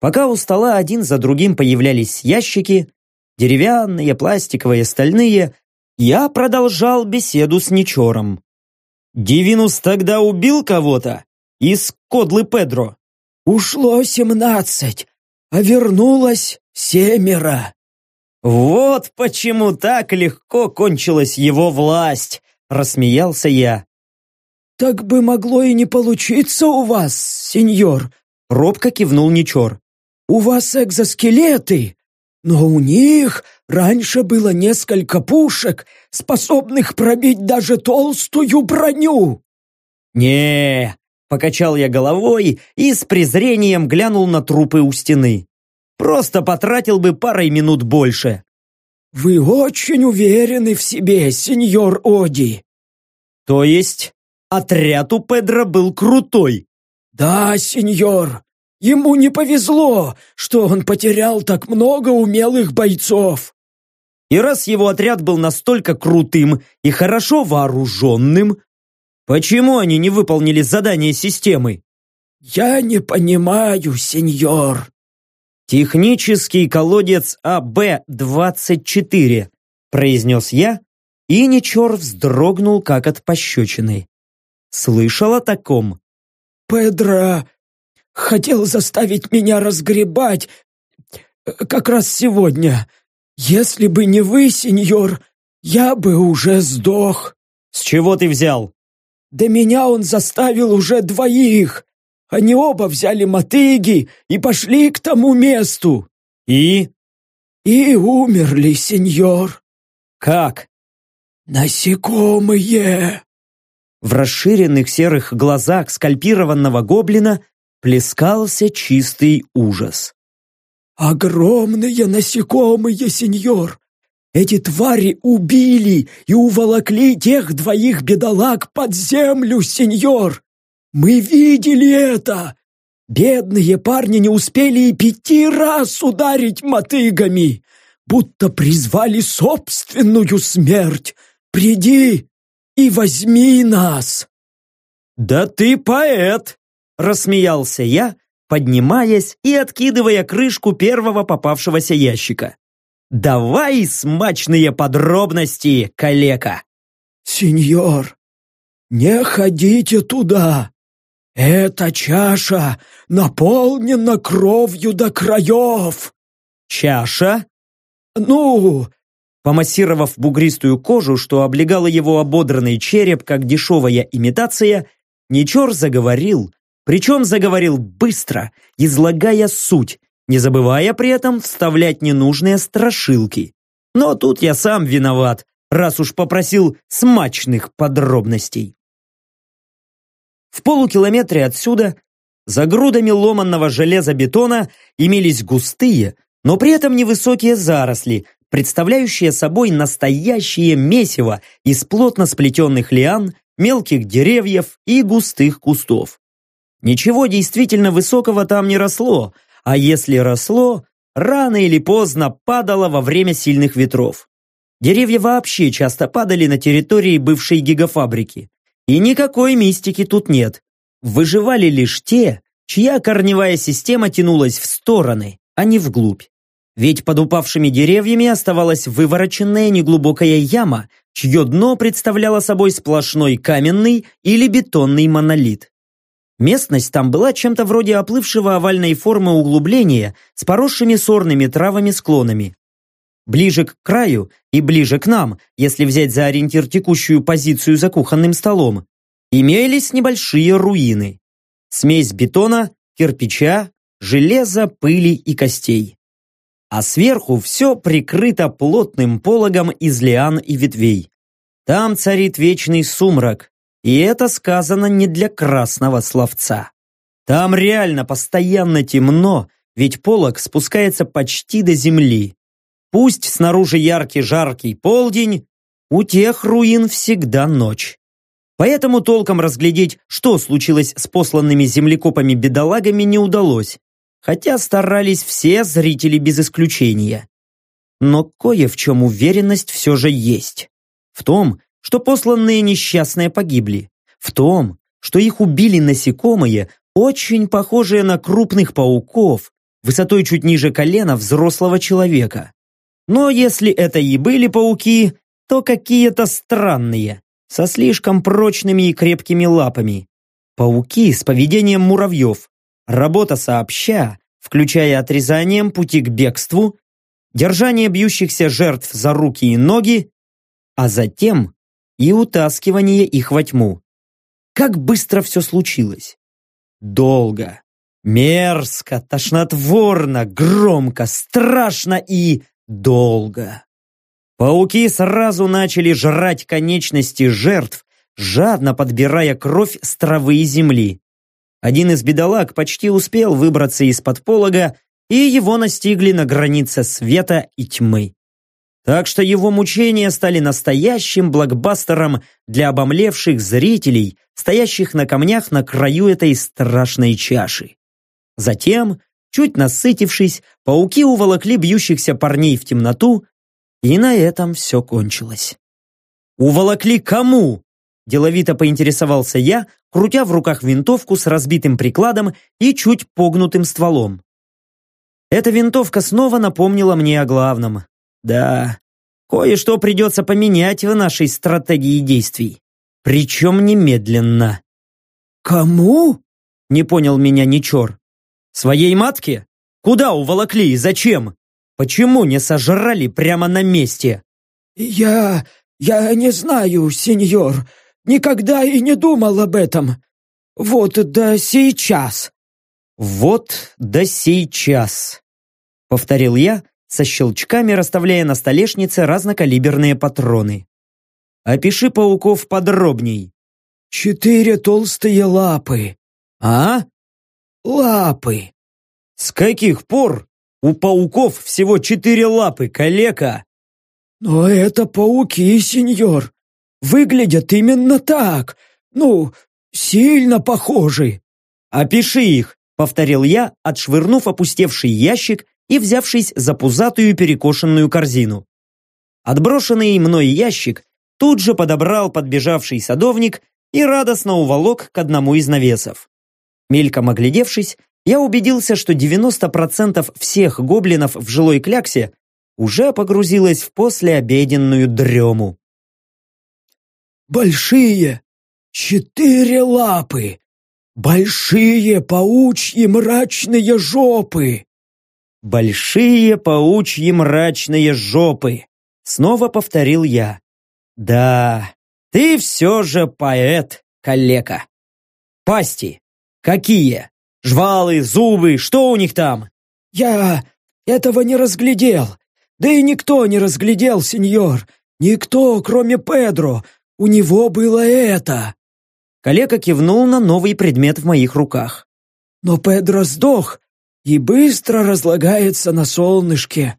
Пока у стола один за другим появлялись ящики, деревянные, пластиковые, стальные, я продолжал беседу с Ничором. «Дивинус тогда убил кого-то? Из Кодлы Педро?» «Ушло семнадцать, а вернулось семеро». «Вот почему так легко кончилась его власть!» – рассмеялся я. «Так бы могло и не получиться у вас, сеньор!» – робко кивнул Ничор. «У вас экзоскелеты, но у них раньше было несколько пушек, способных пробить даже толстую броню!» не покачал я головой и с презрением глянул на трупы у стены. «Просто потратил бы парой минут больше!» «Вы очень уверены в себе, сеньор Оди!» «То есть Отряд у Педро был крутой. Да, сеньор, ему не повезло, что он потерял так много умелых бойцов. И раз его отряд был настолько крутым и хорошо вооруженным, почему они не выполнили задание системы? Я не понимаю, сеньор. Технический колодец АБ-24, произнес я, и Ничор вздрогнул, как от пощечины. Слышал о таком? Педро хотел заставить меня разгребать э, как раз сегодня. Если бы не вы, сеньор, я бы уже сдох. С чего ты взял? Да меня он заставил уже двоих. Они оба взяли мотыги и пошли к тому месту. И? И умерли, сеньор. Как? Насекомые. В расширенных серых глазах скальпированного гоблина плескался чистый ужас. «Огромные насекомые, сеньор! Эти твари убили и уволокли тех двоих бедолаг под землю, сеньор! Мы видели это! Бедные парни не успели и пяти раз ударить мотыгами, будто призвали собственную смерть! Приди и возьми нас!» «Да ты поэт!» – рассмеялся я, поднимаясь и откидывая крышку первого попавшегося ящика. «Давай смачные подробности, калека!» «Сеньор, не ходите туда! Эта чаша наполнена кровью до краев!» «Чаша?» «Ну, Помассировав бугристую кожу, что облегала его ободранный череп, как дешевая имитация, Ничор заговорил, причем заговорил быстро, излагая суть, не забывая при этом вставлять ненужные страшилки. Но тут я сам виноват, раз уж попросил смачных подробностей. В полукилометре отсюда, за грудами ломанного железобетона, имелись густые, но при этом невысокие заросли, представляющее собой настоящее месиво из плотно сплетенных лиан, мелких деревьев и густых кустов. Ничего действительно высокого там не росло, а если росло, рано или поздно падало во время сильных ветров. Деревья вообще часто падали на территории бывшей гигафабрики. И никакой мистики тут нет. Выживали лишь те, чья корневая система тянулась в стороны, а не вглубь. Ведь под упавшими деревьями оставалась вывороченная неглубокая яма, чье дно представляло собой сплошной каменный или бетонный монолит. Местность там была чем-то вроде оплывшего овальной формы углубления с поросшими сорными травами склонами. Ближе к краю и ближе к нам, если взять за ориентир текущую позицию за кухонным столом, имелись небольшие руины. Смесь бетона, кирпича, железа, пыли и костей а сверху все прикрыто плотным пологом из лиан и ветвей. Там царит вечный сумрак, и это сказано не для красного словца. Там реально постоянно темно, ведь полог спускается почти до земли. Пусть снаружи яркий жаркий полдень, у тех руин всегда ночь. Поэтому толком разглядеть, что случилось с посланными землекопами-бедолагами, не удалось хотя старались все зрители без исключения. Но кое в чем уверенность все же есть. В том, что посланные несчастные погибли. В том, что их убили насекомые, очень похожие на крупных пауков, высотой чуть ниже колена взрослого человека. Но если это и были пауки, то какие-то странные, со слишком прочными и крепкими лапами. Пауки с поведением муравьев, работа сообща, включая отрезанием пути к бегству, держание бьющихся жертв за руки и ноги, а затем и утаскивание их во тьму. Как быстро все случилось. Долго, мерзко, тошнотворно, громко, страшно и долго. Пауки сразу начали жрать конечности жертв, жадно подбирая кровь с травы и земли. Один из бедолаг почти успел выбраться из-под полога, и его настигли на границе света и тьмы. Так что его мучения стали настоящим блокбастером для обомлевших зрителей, стоящих на камнях на краю этой страшной чаши. Затем, чуть насытившись, пауки уволокли бьющихся парней в темноту, и на этом все кончилось. «Уволокли кому?» Деловито поинтересовался я, крутя в руках винтовку с разбитым прикладом и чуть погнутым стволом. Эта винтовка снова напомнила мне о главном. Да, кое-что придется поменять в нашей стратегии действий. Причем немедленно. «Кому?» — не понял меня Ничор. «Своей матке? Куда уволокли и зачем? Почему не сожрали прямо на месте?» «Я... я не знаю, сеньор. Никогда и не думал об этом. Вот до сейчас». «Вот до сейчас», — повторил я, со щелчками расставляя на столешнице разнокалиберные патроны. «Опиши пауков подробней». «Четыре толстые лапы». «А?» «Лапы». «С каких пор у пауков всего четыре лапы, калека?» «Но это пауки, сеньор. Выглядят именно так. Ну, сильно похожи». «Опиши их», — повторил я, отшвырнув опустевший ящик и взявшись за пузатую перекошенную корзину. Отброшенный мной ящик тут же подобрал подбежавший садовник и радостно уволок к одному из навесов. Мельком оглядевшись, я убедился, что 90% всех гоблинов в жилой кляксе уже погрузилось в послеобеденную дрему. «Большие, четыре лапы, большие паучьи мрачные жопы!» «Большие паучьи мрачные жопы!» Снова повторил я. «Да, ты все же поэт, калека. Пасти, какие? Жвалы, зубы, что у них там?» «Я этого не разглядел. Да и никто не разглядел, сеньор. Никто, кроме Педро. У него было это!» Калека кивнул на новый предмет в моих руках. «Но Педро сдох и быстро разлагается на солнышке».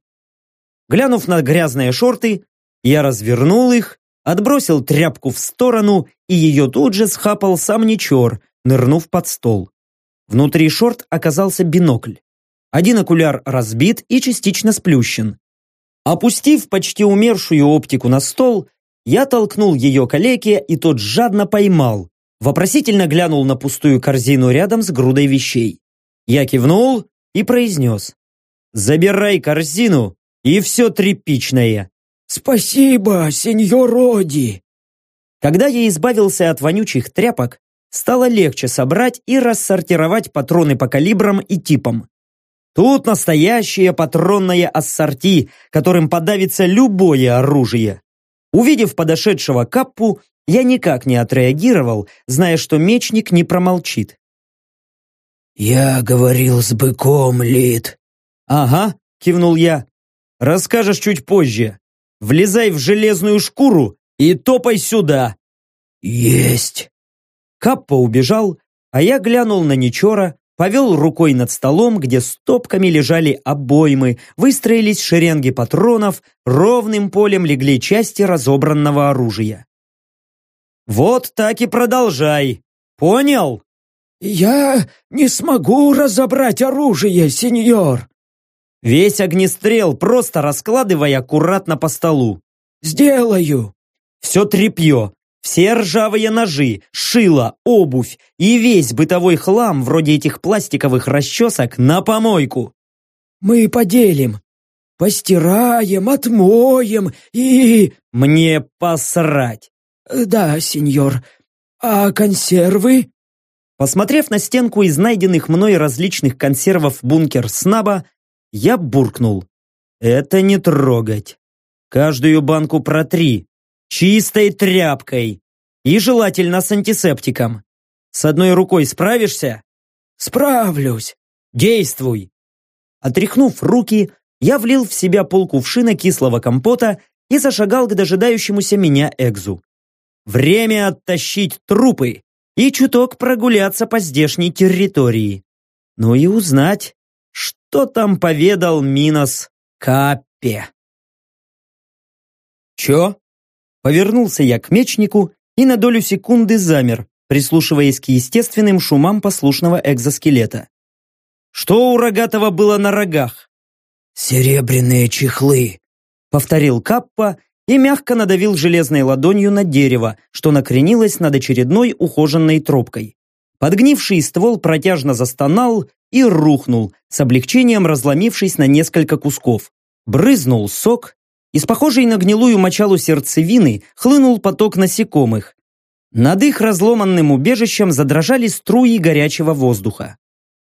Глянув на грязные шорты, я развернул их, отбросил тряпку в сторону, и ее тут же схапал сам Ничор, нырнув под стол. Внутри шорт оказался бинокль. Один окуляр разбит и частично сплющен. Опустив почти умершую оптику на стол, я толкнул ее калеке, и тот жадно поймал. Вопросительно глянул на пустую корзину рядом с грудой вещей. Я кивнул и произнес. «Забирай корзину и все тряпичное». «Спасибо, сеньор Роди!» Когда я избавился от вонючих тряпок, стало легче собрать и рассортировать патроны по калибрам и типам. Тут настоящее патронное ассорти, которым подавится любое оружие. Увидев подошедшего Каппу, я никак не отреагировал, зная, что мечник не промолчит. «Я говорил с быком, Лид». «Ага», — кивнул я. «Расскажешь чуть позже. Влезай в железную шкуру и топай сюда». «Есть». Каппа убежал, а я глянул на Ничора, повел рукой над столом, где стопками лежали обоймы, выстроились шеренги патронов, ровным полем легли части разобранного оружия. «Вот так и продолжай. Понял?» «Я не смогу разобрать оружие, сеньор!» Весь огнестрел просто раскладывай аккуратно по столу. «Сделаю!» Все тряпье, все ржавые ножи, шило, обувь и весь бытовой хлам, вроде этих пластиковых расчесок, на помойку. Мы поделим. Постираем, отмоем и...» «Мне посрать!» «Да, сеньор. А консервы?» Посмотрев на стенку из найденных мной различных консервов бункер Снаба, я буркнул. «Это не трогать. Каждую банку протри. Чистой тряпкой. И желательно с антисептиком. С одной рукой справишься?» «Справлюсь». «Действуй!» Отряхнув руки, я влил в себя полкувшина кислого компота и зашагал к дожидающемуся меня Экзу. Время оттащить трупы и чуток прогуляться по здешней территории. Ну и узнать, что там поведал Минос Каппе. Чё? Повернулся я к мечнику и на долю секунды замер, прислушиваясь к естественным шумам послушного экзоскелета. Что у рогатого было на рогах? «Серебряные чехлы», — повторил Каппа и мягко надавил железной ладонью на дерево, что накренилось над очередной ухоженной тропкой. Подгнивший ствол протяжно застонал и рухнул, с облегчением разломившись на несколько кусков. Брызнул сок, из похожей на гнилую мочалу сердцевины хлынул поток насекомых. Над их разломанным убежищем задрожали струи горячего воздуха.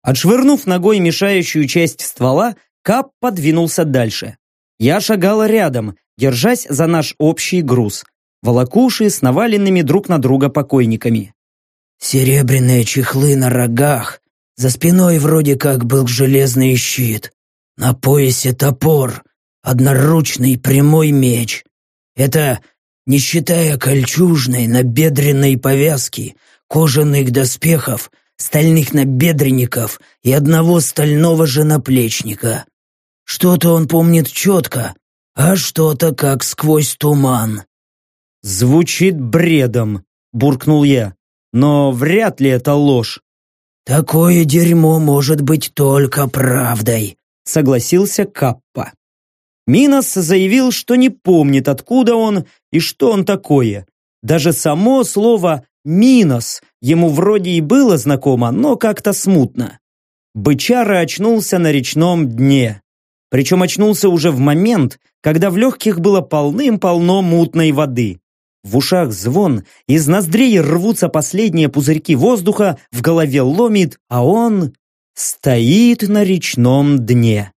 Отшвырнув ногой мешающую часть ствола, Кап подвинулся дальше. Я шагала рядом, держась за наш общий груз. Волокуши с наваленными друг на друга покойниками. «Серебряные чехлы на рогах. За спиной вроде как был железный щит. На поясе топор. Одноручный прямой меч. Это не считая кольчужной, набедренной повязки, кожаных доспехов, стальных набедренников и одного стального же наплечника. Что-то он помнит четко, а что-то как сквозь туман. «Звучит бредом», — буркнул я, «но вряд ли это ложь». «Такое дерьмо может быть только правдой», — согласился Каппа. Минос заявил, что не помнит, откуда он и что он такое. Даже само слово «Минос» ему вроде и было знакомо, но как-то смутно. Бычара очнулся на речном дне. Причем очнулся уже в момент, когда в легких было полным-полно мутной воды. В ушах звон, из ноздрей рвутся последние пузырьки воздуха, в голове ломит, а он стоит на речном дне.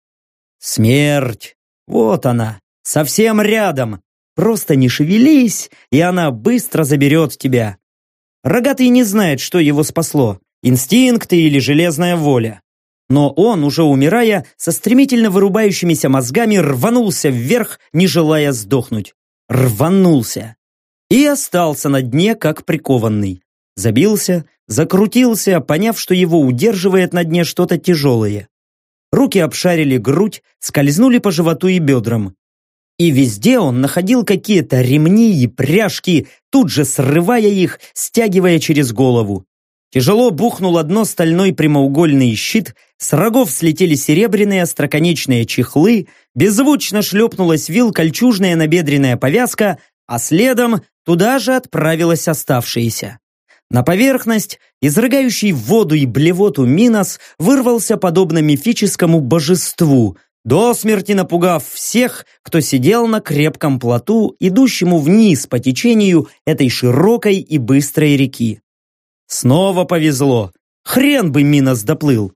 Смерть вот она, совсем рядом. Просто не шевелись, и она быстро заберет тебя. Рогатый не знает, что его спасло, инстинкты или железная воля. Но он, уже умирая, со стремительно вырубающимися мозгами рванулся вверх, не желая сдохнуть. Рванулся. И остался на дне, как прикованный. Забился, закрутился, поняв, что его удерживает на дне что-то тяжелое. Руки обшарили грудь, скользнули по животу и бедрам. И везде он находил какие-то ремни и пряжки, тут же срывая их, стягивая через голову. Тяжело бухнул одно стальной прямоугольный щит, с рогов слетели серебряные остроконечные чехлы, беззвучно шлепнулась вил кольчужная набедренная повязка, а следом туда же отправилась оставшаяся. На поверхность, изрыгающий воду и блевоту Минос, вырвался подобно мифическому божеству, до смерти напугав всех, кто сидел на крепком плоту, идущему вниз по течению этой широкой и быстрой реки. Снова повезло. Хрен бы Минос доплыл.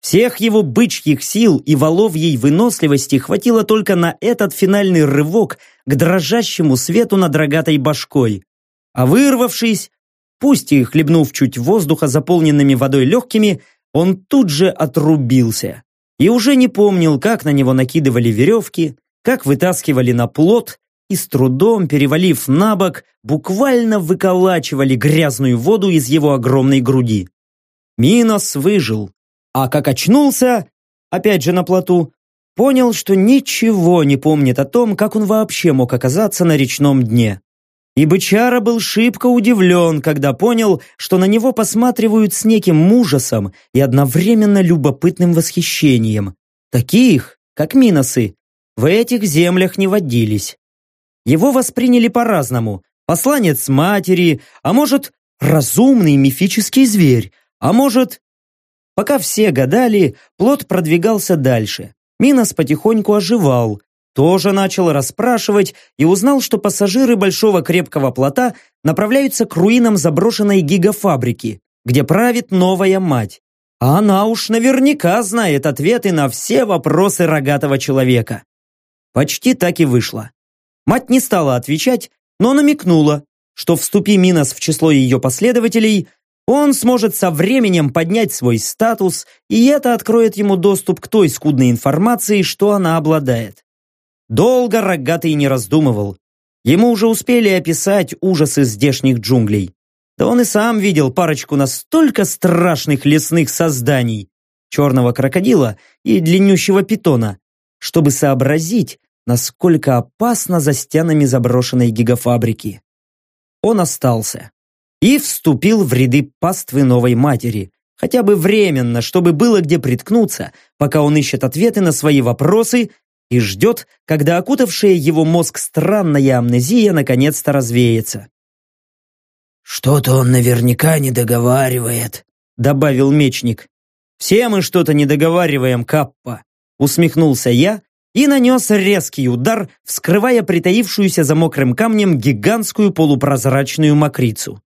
Всех его бычьих сил и воловьей выносливости хватило только на этот финальный рывок к дрожащему свету над рогатой башкой. А вырвавшись, Пусть и хлебнув чуть воздуха заполненными водой легкими, он тут же отрубился. И уже не помнил, как на него накидывали веревки, как вытаскивали на плот и с трудом, перевалив на бок, буквально выколачивали грязную воду из его огромной груди. Минос выжил, а как очнулся, опять же на плоту, понял, что ничего не помнит о том, как он вообще мог оказаться на речном дне. И бычара был шибко удивлен, когда понял, что на него посматривают с неким ужасом и одновременно любопытным восхищением. Таких, как Миносы, в этих землях не водились. Его восприняли по-разному. Посланец матери, а может, разумный мифический зверь, а может... Пока все гадали, плод продвигался дальше. Минос потихоньку оживал, тоже начал расспрашивать и узнал, что пассажиры большого крепкого плота направляются к руинам заброшенной гигафабрики, где правит новая мать. А она уж наверняка знает ответы на все вопросы рогатого человека. Почти так и вышло. Мать не стала отвечать, но намекнула, что вступи Минос в число ее последователей, он сможет со временем поднять свой статус, и это откроет ему доступ к той скудной информации, что она обладает. Долго рогатый не раздумывал. Ему уже успели описать ужасы здешних джунглей. Да он и сам видел парочку настолько страшных лесных созданий, черного крокодила и длиннющего питона, чтобы сообразить, насколько опасно за стенами заброшенной гигафабрики. Он остался и вступил в ряды паствы новой матери, хотя бы временно, чтобы было где приткнуться, пока он ищет ответы на свои вопросы и ждет, когда окутавшая его мозг странная амнезия наконец-то развеется. «Что-то он наверняка не договаривает», — добавил мечник. «Все мы что-то не договариваем, Каппа», — усмехнулся я и нанес резкий удар, вскрывая притаившуюся за мокрым камнем гигантскую полупрозрачную мокрицу.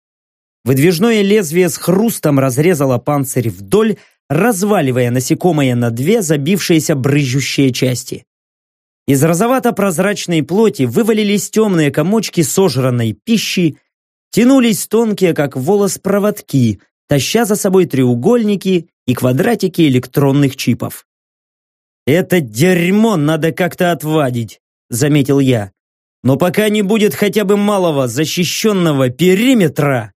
Выдвижное лезвие с хрустом разрезало панцирь вдоль, разваливая насекомое на две забившиеся брызжущие части. Из розовато-прозрачной плоти вывалились темные комочки сожранной пищи, тянулись тонкие, как волос, проводки, таща за собой треугольники и квадратики электронных чипов. «Это дерьмо надо как-то отвадить», — заметил я. «Но пока не будет хотя бы малого защищенного периметра...»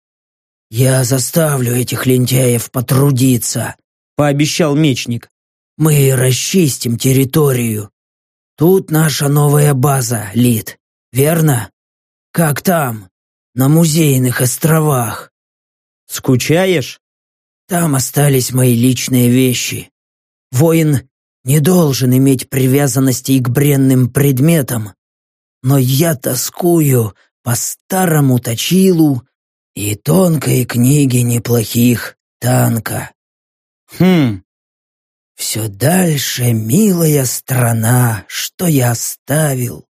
«Я заставлю этих лентяев потрудиться», — пообещал мечник. «Мы расчистим территорию. Тут наша новая база, Лид, верно? Как там? На музейных островах. Скучаешь? Там остались мои личные вещи. Воин не должен иметь привязанности к бренным предметам. Но я тоскую по старому точилу и тонкой книге неплохих танка. Хм, все дальше, милая страна, что я оставил.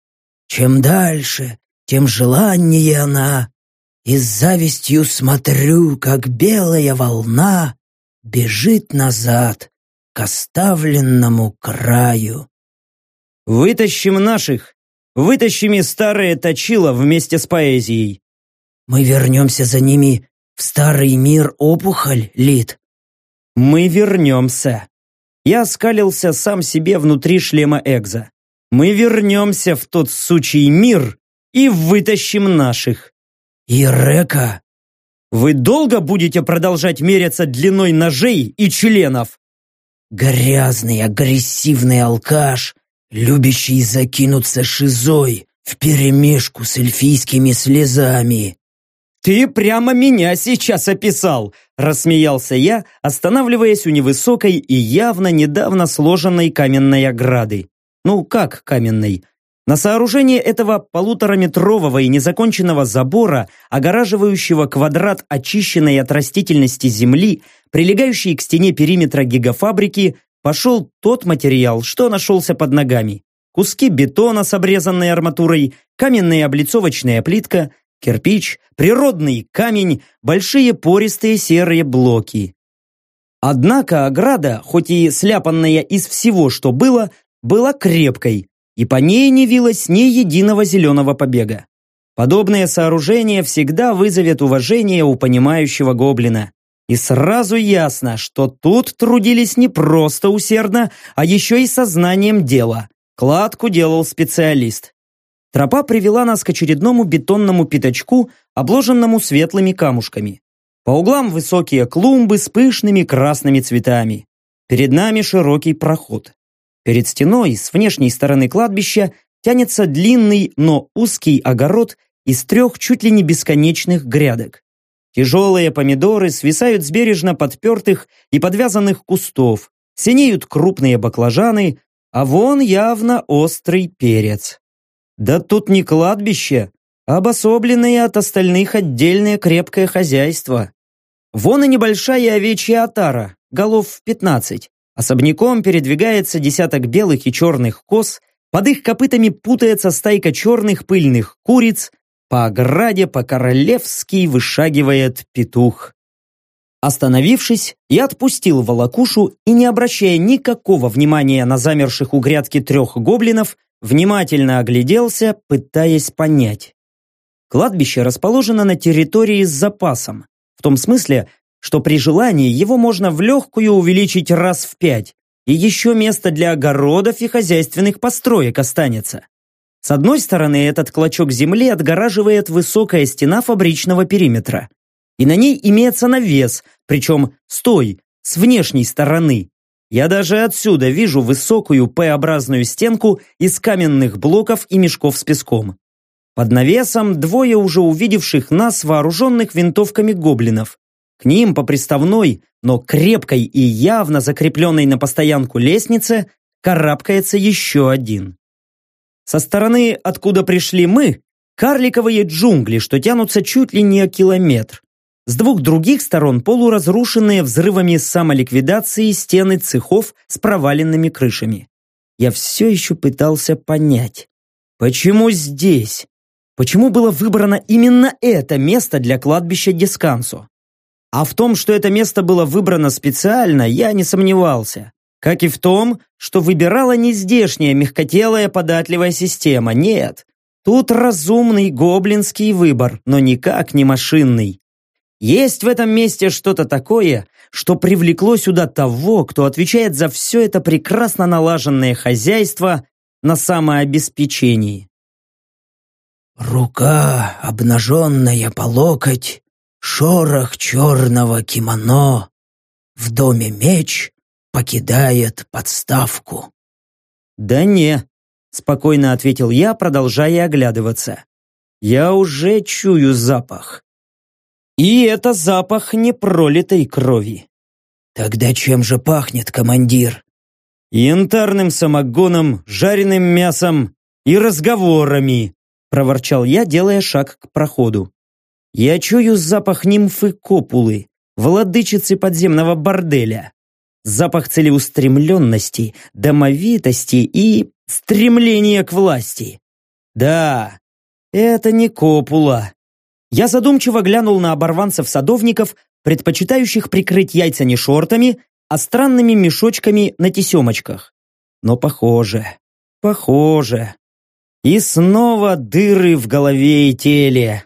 Чем дальше, тем желаннее она. И с завистью смотрю, как белая волна бежит назад к оставленному краю. Вытащим наших, вытащим и старые точила вместе с поэзией. Мы вернемся за ними в старый мир опухоль, Лид. Мы вернемся. Я оскалился сам себе внутри шлема Экза. Мы вернемся в тот сучий мир и вытащим наших. Ирека, вы долго будете продолжать меряться длиной ножей и членов? Грязный, агрессивный алкаш, любящий закинуться шизой вперемешку с эльфийскими слезами. «Ты прямо меня сейчас описал!» – рассмеялся я, останавливаясь у невысокой и явно недавно сложенной каменной ограды. Ну, как каменной? На сооружение этого полутораметрового и незаконченного забора, огораживающего квадрат очищенной от растительности земли, прилегающей к стене периметра гигафабрики, пошел тот материал, что нашелся под ногами. Куски бетона с обрезанной арматурой, каменная облицовочная плитка – кирпич, природный камень, большие пористые серые блоки. Однако ограда, хоть и сляпанная из всего, что было, была крепкой, и по ней не вилось ни единого зеленого побега. Подобное сооружение всегда вызовет уважение у понимающего гоблина. И сразу ясно, что тут трудились не просто усердно, а еще и сознанием дела. Кладку делал специалист. Тропа привела нас к очередному бетонному пятачку, обложенному светлыми камушками. По углам высокие клумбы с пышными красными цветами. Перед нами широкий проход. Перед стеной с внешней стороны кладбища тянется длинный, но узкий огород из трех чуть ли не бесконечных грядок. Тяжелые помидоры свисают с бережно подпертых и подвязанных кустов, синеют крупные баклажаны, а вон явно острый перец. Да тут не кладбище, а обособленное от остальных отдельное крепкое хозяйство. Вон и небольшая овечья отара, голов в пятнадцать, Особняком передвигается десяток белых и черных коз, под их копытами путается стайка черных пыльных куриц, по ограде по-королевски вышагивает петух. Остановившись, я отпустил волокушу и, не обращая никакого внимания на замерших у грядки трех гоблинов, внимательно огляделся, пытаясь понять. Кладбище расположено на территории с запасом, в том смысле, что при желании его можно в легкую увеличить раз в пять, и еще место для огородов и хозяйственных построек останется. С одной стороны, этот клочок земли отгораживает высокая стена фабричного периметра, и на ней имеется навес, причем с той, с внешней стороны. Я даже отсюда вижу высокую П-образную стенку из каменных блоков и мешков с песком. Под навесом двое уже увидевших нас вооруженных винтовками гоблинов. К ним по приставной, но крепкой и явно закрепленной на постоянку лестнице, карабкается еще один. Со стороны, откуда пришли мы, карликовые джунгли, что тянутся чуть ли не километр. С двух других сторон полуразрушенные взрывами самоликвидации стены цехов с проваленными крышами. Я все еще пытался понять, почему здесь? Почему было выбрано именно это место для кладбища Дескансо? А в том, что это место было выбрано специально, я не сомневался. Как и в том, что выбирала не здешняя мягкотелая податливая система, нет. Тут разумный гоблинский выбор, но никак не машинный. Есть в этом месте что-то такое, что привлекло сюда того, кто отвечает за все это прекрасно налаженное хозяйство на самообеспечении. Рука, обнаженная по локоть, шорох черного кимоно. В доме меч покидает подставку. «Да не», — спокойно ответил я, продолжая оглядываться. «Я уже чую запах. И это запах непролитой крови». «Тогда чем же пахнет, командир?» «Янтарным самогоном, жареным мясом и разговорами», проворчал я, делая шаг к проходу. Я чую запах нимфы Копулы, владычицы подземного борделя. Запах целеустремленности, домовитости и стремления к власти. Да, это не Копула. Я задумчиво глянул на оборванцев-садовников, предпочитающих прикрыть яйца не шортами, а странными мешочками на тесемочках. Но похоже, похоже. И снова дыры в голове и теле.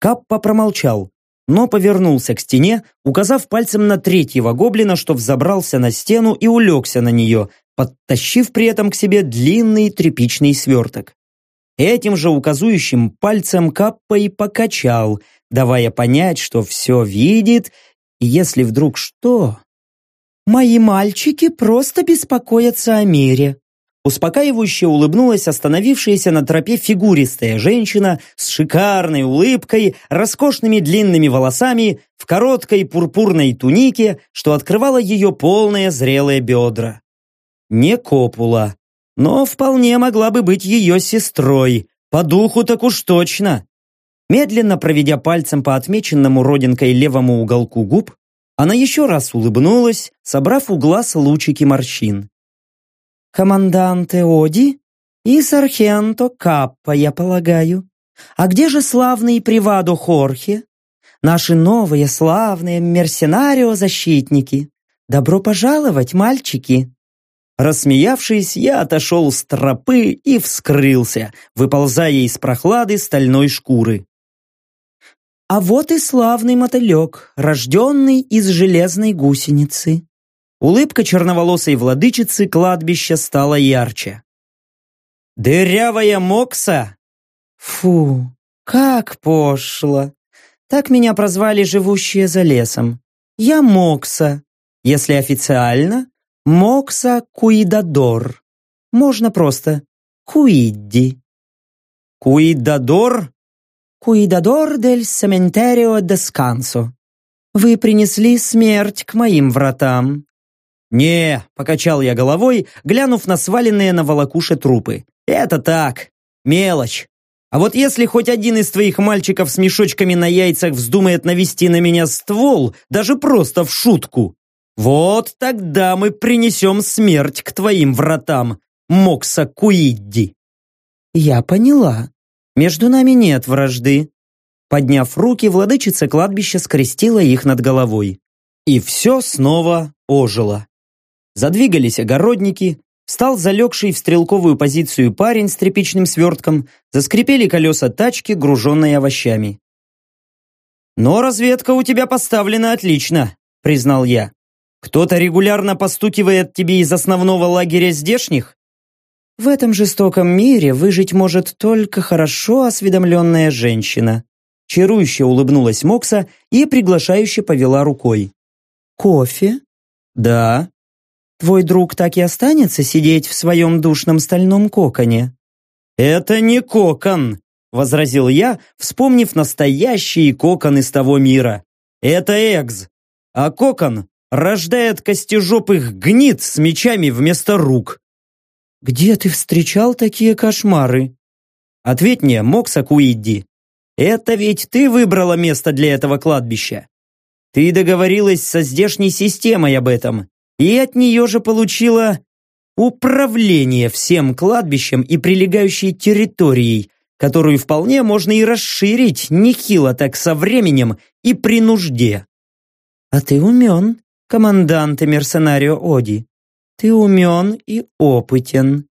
Каппа промолчал, но повернулся к стене, указав пальцем на третьего гоблина, что взобрался на стену и улегся на нее, подтащив при этом к себе длинный тряпичный сверток. Этим же указующим пальцем Каппа и покачал, давая понять, что все видит, и если вдруг что... «Мои мальчики просто беспокоятся о мире», Успокаивающе улыбнулась остановившаяся на тропе фигуристая женщина с шикарной улыбкой, роскошными длинными волосами, в короткой пурпурной тунике, что открывало ее полные зрелые бедра. Не Копула, но вполне могла бы быть ее сестрой, по духу так уж точно. Медленно проведя пальцем по отмеченному родинкой левому уголку губ, она еще раз улыбнулась, собрав у глаз лучики морщин команданте Оди и Сархенто Каппа, я полагаю. А где же славный Привадо Хорхе? Наши новые славные мерсенарио-защитники. Добро пожаловать, мальчики!» Рассмеявшись, я отошел с тропы и вскрылся, выползая из прохлады стальной шкуры. А вот и славный мотылек, рожденный из железной гусеницы. Улыбка черноволосой владычицы кладбища стала ярче. «Дырявая Мокса?» «Фу, как пошло! Так меня прозвали живущие за лесом. Я Мокса. Если официально, Мокса Куидадор. Можно просто Куидди». «Куидадор?» «Куидадор дель Сементерио Дескансо. Вы принесли смерть к моим вратам. «Не», — покачал я головой, глянув на сваленные на волокуше трупы. «Это так, мелочь. А вот если хоть один из твоих мальчиков с мешочками на яйцах вздумает навести на меня ствол, даже просто в шутку, Вот тогда мы принесем смерть к твоим вратам, Мокса Куидди. Я поняла. Между нами нет вражды. Подняв руки, владычица кладбища скрестила их над головой. И все снова ожило. Задвигались огородники, Встал залегший в стрелковую позицию парень с тряпичным свертком, заскрипели колеса тачки, груженной овощами. «Но разведка у тебя поставлена отлично», — признал я. «Кто-то регулярно постукивает тебе из основного лагеря здешних?» «В этом жестоком мире выжить может только хорошо осведомленная женщина», чарующе улыбнулась Мокса и приглашающе повела рукой. «Кофе?» «Да», Твой друг так и останется сидеть в своем душном стальном коконе?» «Это не кокон», — возразил я, вспомнив настоящие коконы с того мира. «Это экз, а кокон рождает костежопых гнид с мечами вместо рук». «Где ты встречал такие кошмары?» «Ответь мне, Мокса Куидди, это ведь ты выбрала место для этого кладбища. Ты договорилась со здешней системой об этом, и от нее же получила управление всем кладбищем и прилегающей территорией, которую вполне можно и расширить нехило так со временем и при нужде. А ты умен, командант и мерценарио Оди. Ты умен и опытен.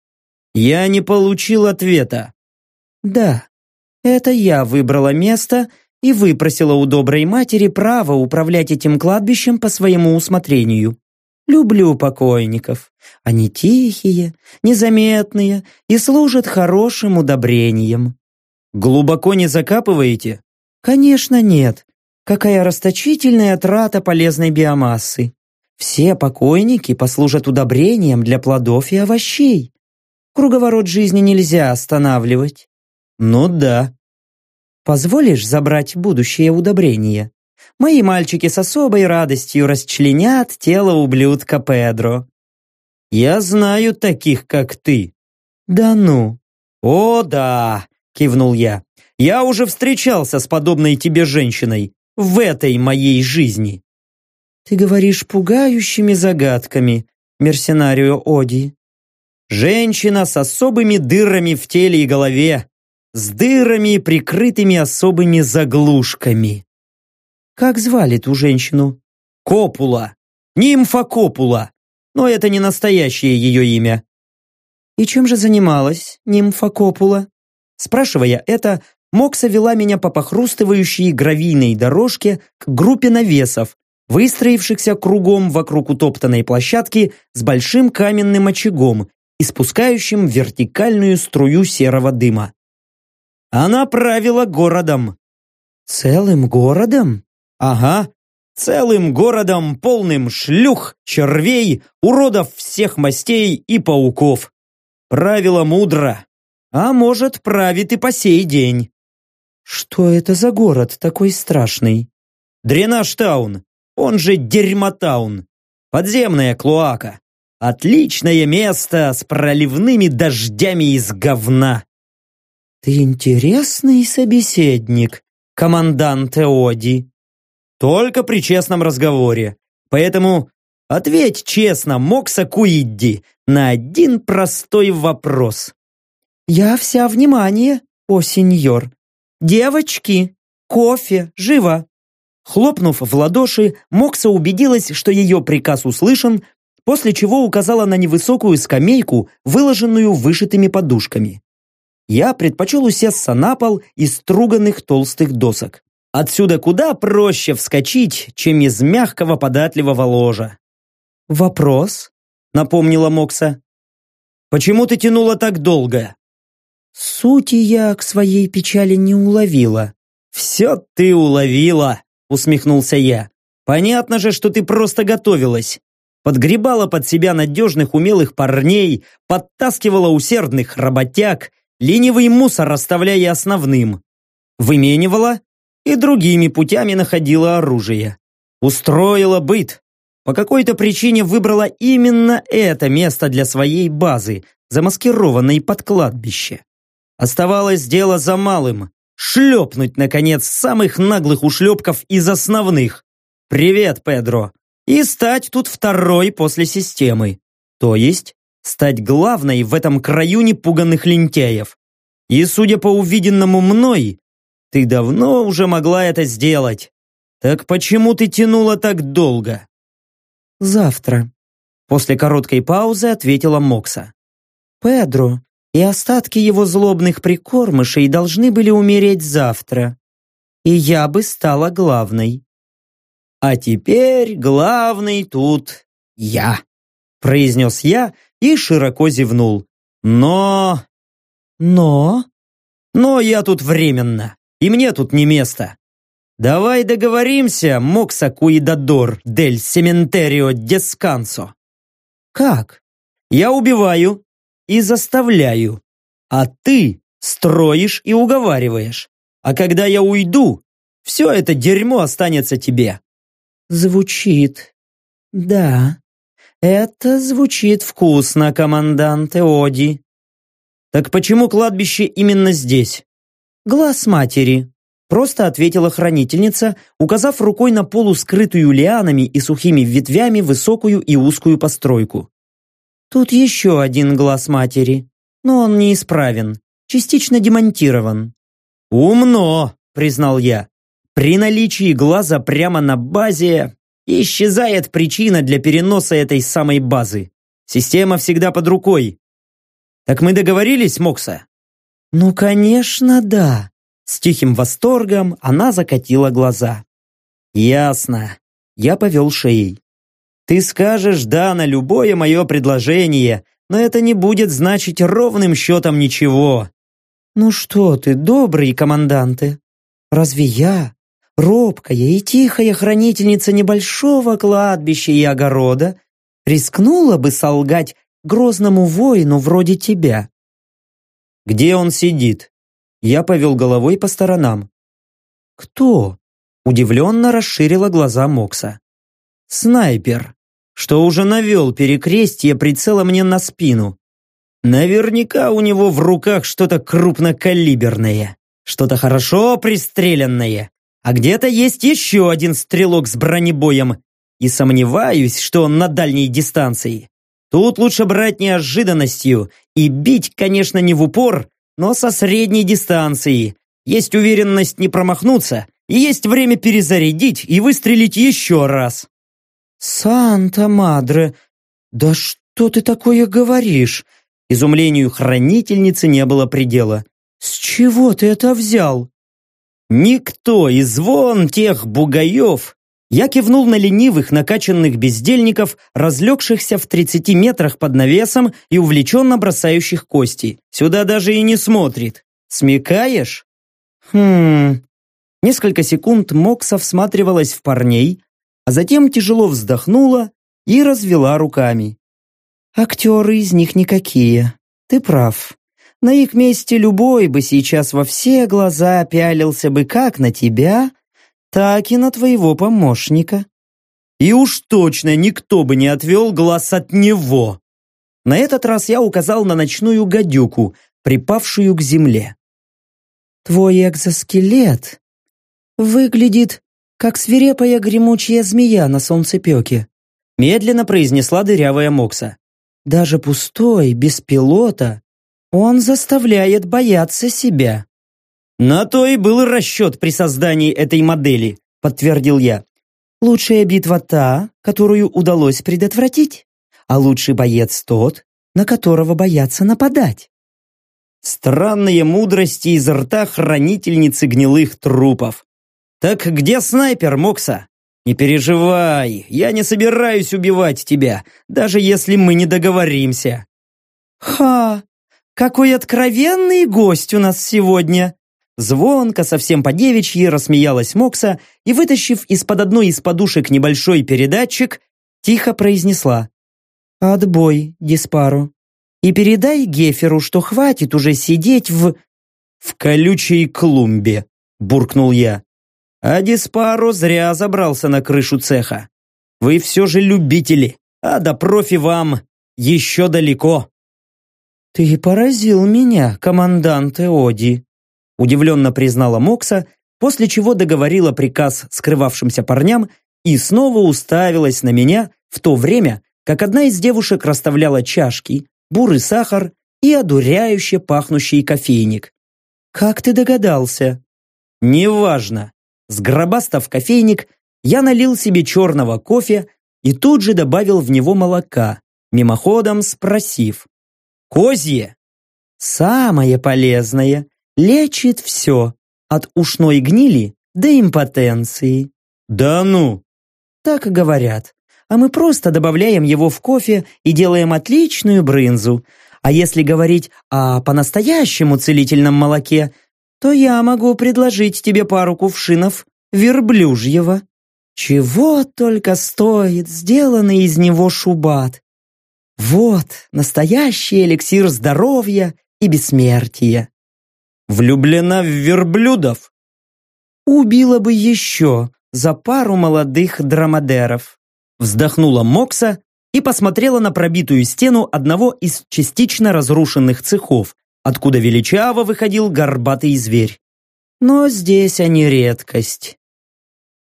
Я не получил ответа. Да, это я выбрала место и выпросила у доброй матери право управлять этим кладбищем по своему усмотрению. Люблю покойников. Они тихие, незаметные и служат хорошим удобрением. Глубоко не закапываете? Конечно, нет. Какая расточительная трата полезной биомассы. Все покойники послужат удобрением для плодов и овощей. Круговорот жизни нельзя останавливать. Ну да. Позволишь забрать будущее удобрение? мои мальчики с особой радостью расчленят тело ублюдка Педро. Я знаю таких, как ты. Да ну. О, да, кивнул я. Я уже встречался с подобной тебе женщиной в этой моей жизни. Ты говоришь пугающими загадками, мерсенарио Оди. Женщина с особыми дырами в теле и голове, с дырами, прикрытыми особыми заглушками. Как звали ту женщину? Копула. Нимфа Копула. Но это не настоящее ее имя. И чем же занималась нимфа Копула? Спрашивая это, Мокса вела меня по похрустывающей гравийной дорожке к группе навесов, выстроившихся кругом вокруг утоптанной площадки с большим каменным очагом, испускающим вертикальную струю серого дыма. Она правила городом. Целым городом? Ага, целым городом, полным шлюх, червей, уродов всех мастей и пауков. Правило мудро, а может, правит и по сей день. Что это за город такой страшный? Дренаштаун, он же Дерьмотаун. Подземная клоака. Отличное место с проливными дождями из говна. Ты интересный собеседник, командант Эоди. Только при честном разговоре. Поэтому ответь честно, Мокса Куидди, на один простой вопрос. Я вся внимание, о сеньор. Девочки, кофе, живо. Хлопнув в ладоши, Мокса убедилась, что ее приказ услышан, после чего указала на невысокую скамейку, выложенную вышитыми подушками. Я предпочел усесться на пол из струганных толстых досок. Отсюда куда проще вскочить, чем из мягкого податливого ложа. «Вопрос?» — напомнила Мокса. «Почему ты тянула так долго?» Сути я к своей печали не уловила. «Все ты уловила!» — усмехнулся я. «Понятно же, что ты просто готовилась. Подгребала под себя надежных умелых парней, подтаскивала усердных работяг, ленивый мусор оставляя основным. Выменивала и другими путями находила оружие. Устроила быт. По какой-то причине выбрала именно это место для своей базы, замаскированной под кладбище. Оставалось дело за малым – шлепнуть, наконец, самых наглых ушлепков из основных. «Привет, Педро! и стать тут второй после системы. То есть стать главной в этом краю непуганных лентяев. И судя по увиденному мной, ты давно уже могла это сделать. Так почему ты тянула так долго? Завтра. После короткой паузы ответила Мокса. Педро и остатки его злобных прикормышей должны были умереть завтра. И я бы стала главной. «А теперь главный тут я», — произнес я и широко зевнул. «Но...» «Но...» «Но я тут временно, и мне тут не место. Давай договоримся, Мокса Куидадор дель Сементерио Дескансо». «Как?» «Я убиваю и заставляю, а ты строишь и уговариваешь. А когда я уйду, все это дерьмо останется тебе. Звучит. Да, это звучит вкусно, командант Оди. Так почему кладбище именно здесь? Глаз матери. Просто ответила хранительница, указав рукой на полускрытую лианами и сухими ветвями высокую и узкую постройку. Тут еще один глаз матери, но он неисправен, частично демонтирован. «Умно!» – признал я. При наличии глаза прямо на базе исчезает причина для переноса этой самой базы. Система всегда под рукой. Так мы договорились, Мокса? Ну, конечно, да. С тихим восторгом она закатила глаза. Ясно. Я повел шеей. Ты скажешь «да» на любое мое предложение, но это не будет значить ровным счетом ничего. Ну что ты, добрый команданты. Разве я, робкая и тихая хранительница небольшого кладбища и огорода, рискнула бы солгать грозному воину вроде тебя. Где он сидит? Я повел головой по сторонам. Кто? Удивленно расширила глаза Мокса. Снайпер, что уже навел перекрестие прицела мне на спину. Наверняка у него в руках что-то крупнокалиберное, что-то хорошо пристреленное, а где-то есть еще один стрелок с бронебоем, и сомневаюсь, что он на дальней дистанции. Тут лучше брать неожиданностью и бить, конечно, не в упор, но со средней дистанции. Есть уверенность не промахнуться, и есть время перезарядить и выстрелить еще раз. «Санта-мадре, да что ты такое говоришь?» Изумлению хранительницы не было предела. «С чего ты это взял?» Никто из вон тех бугаев я кивнул на ленивых, накачанных бездельников, разлегшихся в 30 метрах под навесом и увлеченно бросающих кости. Сюда даже и не смотрит. Смекаешь? Хм... Несколько секунд Мокса всматривалась в парней, а затем тяжело вздохнула и развела руками. Актеры из них никакие. Ты прав. На их месте любой бы сейчас во все глаза пялился бы как на тебя, так и на твоего помощника. И уж точно никто бы не отвел глаз от него. На этот раз я указал на ночную гадюку, припавшую к земле. Твой экзоскелет выглядит как свирепая гремучая змея на солнцепеке, медленно произнесла дырявая Мокса. Даже пустой, без пилота, он заставляет бояться себя. На то и был расчет при создании этой модели, подтвердил я. Лучшая битва та, которую удалось предотвратить, а лучший боец тот, на которого боятся нападать. Странные мудрости из рта хранительницы гнилых трупов. Так где снайпер, Мокса? Не переживай, я не собираюсь убивать тебя, даже если мы не договоримся. Ха, какой откровенный гость у нас сегодня!» Звонко, совсем по-девичьи, рассмеялась Мокса и, вытащив из-под одной из подушек небольшой передатчик, тихо произнесла. «Отбой, Диспару. И передай Геферу, что хватит уже сидеть в...» «В колючей клумбе», — буркнул я. А Диспаро зря забрался на крышу цеха. Вы все же любители, а до профи вам еще далеко. «Ты поразил меня, командант Эоди», удивленно признала Мокса, после чего договорила приказ скрывавшимся парням и снова уставилась на меня в то время, как одна из девушек расставляла чашки, бурый сахар и одуряюще пахнущий кофейник. «Как ты догадался?» «Неважно». Сгробастав кофейник, я налил себе черного кофе и тут же добавил в него молока, мимоходом спросив. «Козье?» «Самое полезное. Лечит все. От ушной гнили до импотенции». «Да ну!» «Так и говорят. А мы просто добавляем его в кофе и делаем отличную брынзу. А если говорить о по-настоящему целительном молоке, то я могу предложить тебе пару кувшинов верблюжьего. Чего только стоит сделанный из него шубат. Вот настоящий эликсир здоровья и бессмертия. Влюблена в верблюдов? Убила бы еще за пару молодых драмадеров. Вздохнула Мокса и посмотрела на пробитую стену одного из частично разрушенных цехов, откуда величаво выходил горбатый зверь. Но здесь они редкость.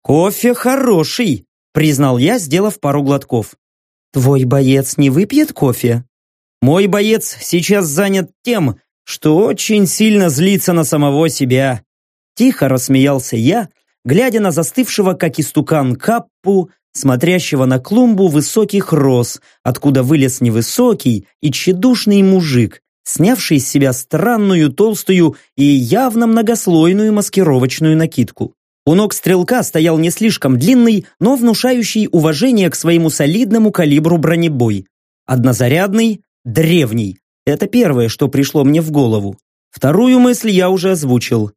«Кофе хороший», — признал я, сделав пару глотков. «Твой боец не выпьет кофе?» «Мой боец сейчас занят тем, что очень сильно злится на самого себя». Тихо рассмеялся я, глядя на застывшего, как истукан Каппу, смотрящего на клумбу высоких роз, откуда вылез невысокий и тщедушный мужик, снявший с себя странную, толстую и явно многослойную маскировочную накидку. У ног стрелка стоял не слишком длинный, но внушающий уважение к своему солидному калибру бронебой. Однозарядный, древний. Это первое, что пришло мне в голову. Вторую мысль я уже озвучил.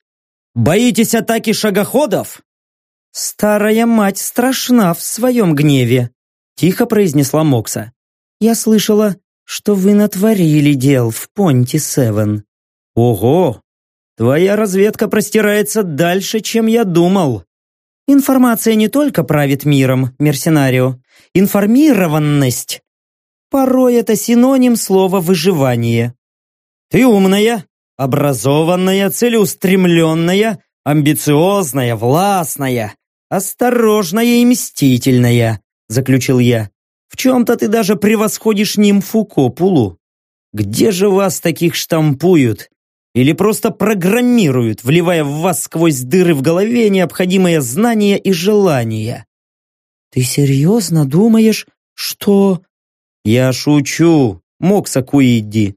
«Боитесь атаки шагоходов?» «Старая мать страшна в своем гневе», – тихо произнесла Мокса. «Я слышала, что вы натворили дел в Понти-Севен». «Ого! Твоя разведка простирается дальше, чем я думал». «Информация не только правит миром, Мерсенарио. Информированность. Порой это синоним слова «выживание». «Ты умная, образованная, целеустремленная, амбициозная, властная осторожная и мстительная», заключил я. «В чем-то ты даже превосходишь нимфу Копулу. Где же вас таких штампуют? Или просто программируют, вливая в вас сквозь дыры в голове необходимые знания и желания?» «Ты серьезно думаешь, что...» «Я шучу, Мокса Куидди.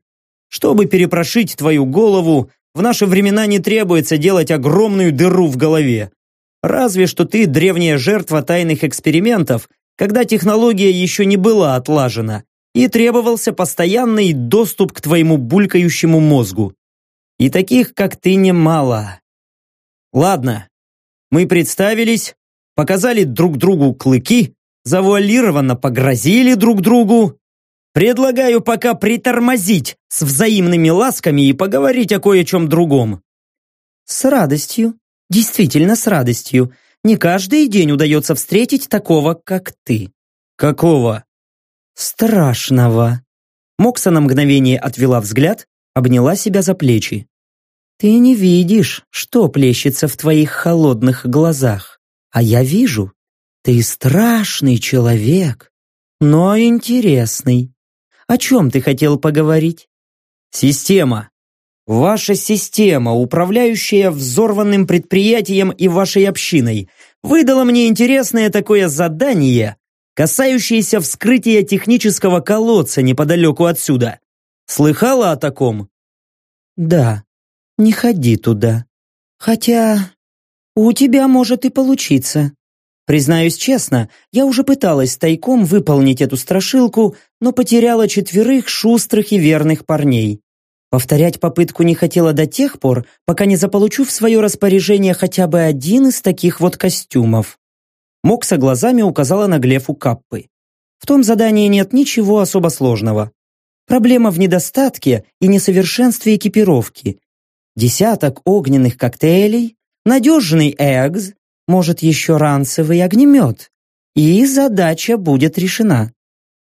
Чтобы перепрошить твою голову, в наши времена не требуется делать огромную дыру в голове. Разве что ты древняя жертва тайных экспериментов, когда технология еще не была отлажена, и требовался постоянный доступ к твоему булькающему мозгу. И таких, как ты, немало. Ладно, мы представились, показали друг другу клыки, завуалированно погрозили друг другу. Предлагаю пока притормозить с взаимными ласками и поговорить о кое-чем другом. С радостью, Действительно, с радостью. Не каждый день удается встретить такого, как ты. Какого? Страшного. Мокса на мгновение отвела взгляд, обняла себя за плечи. Ты не видишь, что плещется в твоих холодных глазах. А я вижу. Ты страшный человек, но интересный. О чем ты хотел поговорить? Система. Ваша система, управляющая взорванным предприятием и вашей общиной, выдала мне интересное такое задание, касающееся вскрытия технического колодца неподалеку отсюда. Слыхала о таком? Да, не ходи туда. Хотя у тебя может и получиться. Признаюсь честно, я уже пыталась тайком выполнить эту страшилку, но потеряла четверых шустрых и верных парней. Повторять попытку не хотела до тех пор, пока не заполучу в свое распоряжение хотя бы один из таких вот костюмов. Мокса глазами указала на глефу Каппы. В том задании нет ничего особо сложного. Проблема в недостатке и несовершенстве экипировки. Десяток огненных коктейлей, надежный эгз, может еще ранцевый огнемет. И задача будет решена.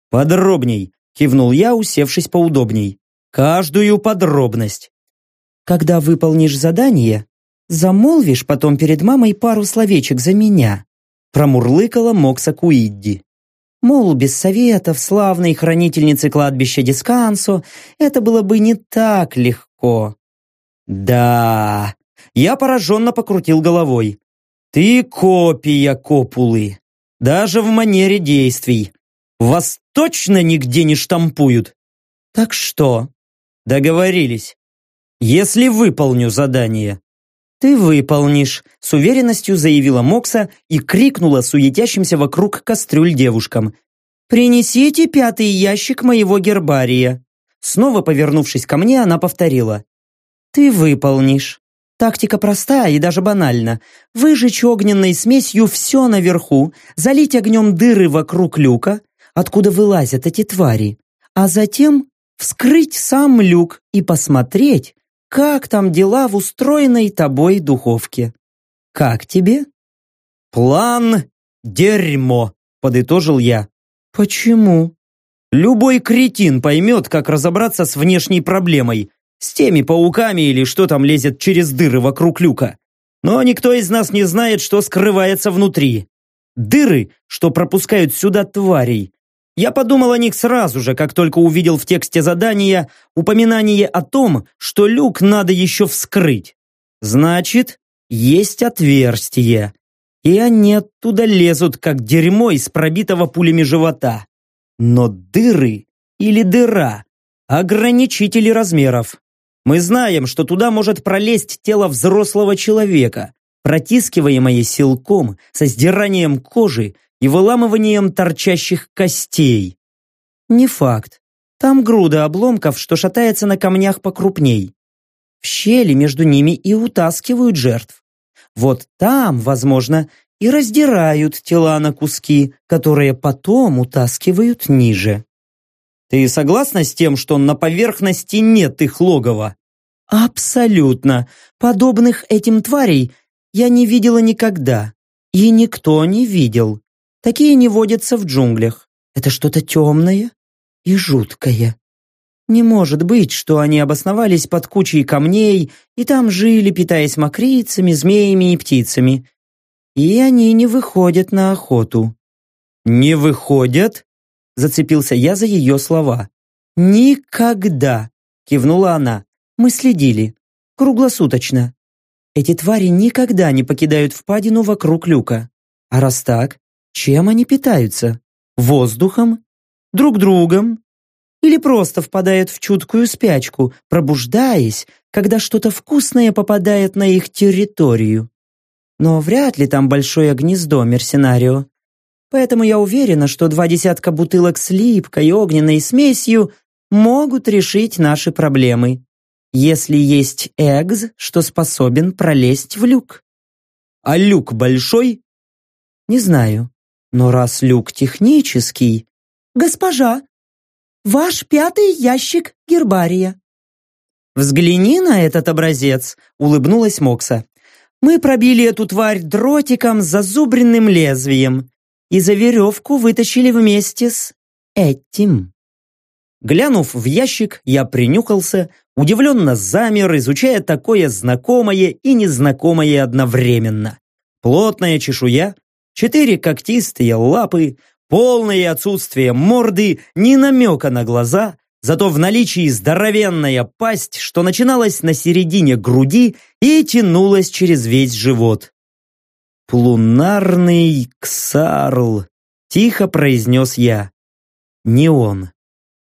«Подробней», — кивнул я, усевшись поудобней каждую подробность. Когда выполнишь задание, замолвишь потом перед мамой пару словечек за меня. промурлыкала Мокса Куидди. Мол, без советов славной хранительницы кладбища Дискансо это было бы не так легко. Да, я пораженно покрутил головой. Ты копия Копулы. Даже в манере действий. Вас точно нигде не штампуют? Так что? Договорились. Если выполню задание. Ты выполнишь, с уверенностью заявила Мокса и крикнула суетящимся вокруг кастрюль девушкам. «Принесите пятый ящик моего гербария». Снова повернувшись ко мне, она повторила. «Ты выполнишь. Тактика простая и даже банальна. Выжечь огненной смесью все наверху, залить огнем дыры вокруг люка, откуда вылазят эти твари, а затем вскрыть сам люк и посмотреть, как там дела в устроенной тобой духовке. Как тебе? План дерьмо, подытожил я. Почему? Любой кретин поймет, как разобраться с внешней проблемой, с теми пауками или что там лезет через дыры вокруг люка. Но никто из нас не знает, что скрывается внутри. Дыры, что пропускают сюда тварей. Я подумал о них сразу же, как только увидел в тексте задания упоминание о том, что люк надо еще вскрыть. Значит, есть отверстие. И они оттуда лезут, как дерьмо из пробитого пулями живота. Но дыры или дыра – ограничители размеров. Мы знаем, что туда может пролезть тело взрослого человека, протискиваемое силком, со сдиранием кожи и выламыванием торчащих костей. Не факт. Там груда обломков, что шатается на камнях покрупней. В щели между ними и утаскивают жертв. Вот там, возможно, и раздирают тела на куски, которые потом утаскивают ниже. Ты согласна с тем, что на поверхности нет их логова? Абсолютно. Подобных этим тварей я не видела никогда. И никто не видел. Такие не водятся в джунглях. Это что-то темное и жуткое. Не может быть, что они обосновались под кучей камней и там жили, питаясь мокрицами, змеями и птицами. И они не выходят на охоту. «Не выходят?» Зацепился я за ее слова. «Никогда!» Кивнула она. «Мы следили. Круглосуточно. Эти твари никогда не покидают впадину вокруг люка. А раз так, чем они питаются? Воздухом? Друг другом? Или просто впадают в чуткую спячку, пробуждаясь, когда что-то вкусное попадает на их территорию? Но вряд ли там большое гнездо Мерсенарио. Поэтому я уверена, что два десятка бутылок с липкой огненной смесью могут решить наши проблемы, если есть Эгз, что способен пролезть в люк. А люк большой? Не знаю. Но раз люк технический... Госпожа, ваш пятый ящик гербария. Взгляни на этот образец, улыбнулась Мокса. Мы пробили эту тварь дротиком с зазубренным лезвием и за веревку вытащили вместе с этим. Глянув в ящик, я принюхался, удивленно замер, изучая такое знакомое и незнакомое одновременно. Плотная чешуя, четыре когтистые лапы, полное отсутствие морды, ни намека на глаза, зато в наличии здоровенная пасть, что начиналась на середине груди и тянулась через весь живот. «Плунарный ксарл», — тихо произнес я. «Не он,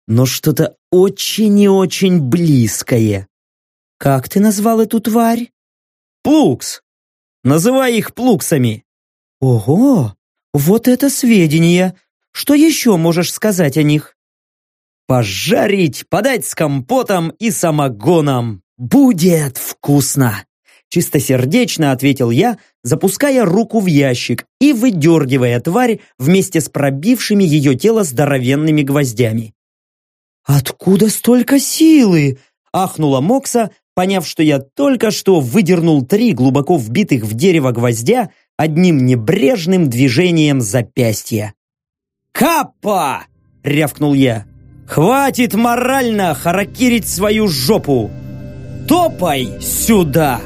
но что-то очень и очень близкое». «Как ты назвал эту тварь?» «Плукс. Называй их плуксами». «Ого! Вот это сведения! Что еще можешь сказать о них?» «Пожарить, подать с компотом и самогоном! Будет вкусно!» Чистосердечно ответил я, запуская руку в ящик и выдергивая тварь вместе с пробившими ее тело здоровенными гвоздями. «Откуда столько силы?» – ахнула Мокса, поняв, что я только что выдернул три глубоко вбитых в дерево гвоздя одним небрежным движением запястья. «Капа!» – рявкнул я. «Хватит морально харакирить свою жопу! Топай сюда!»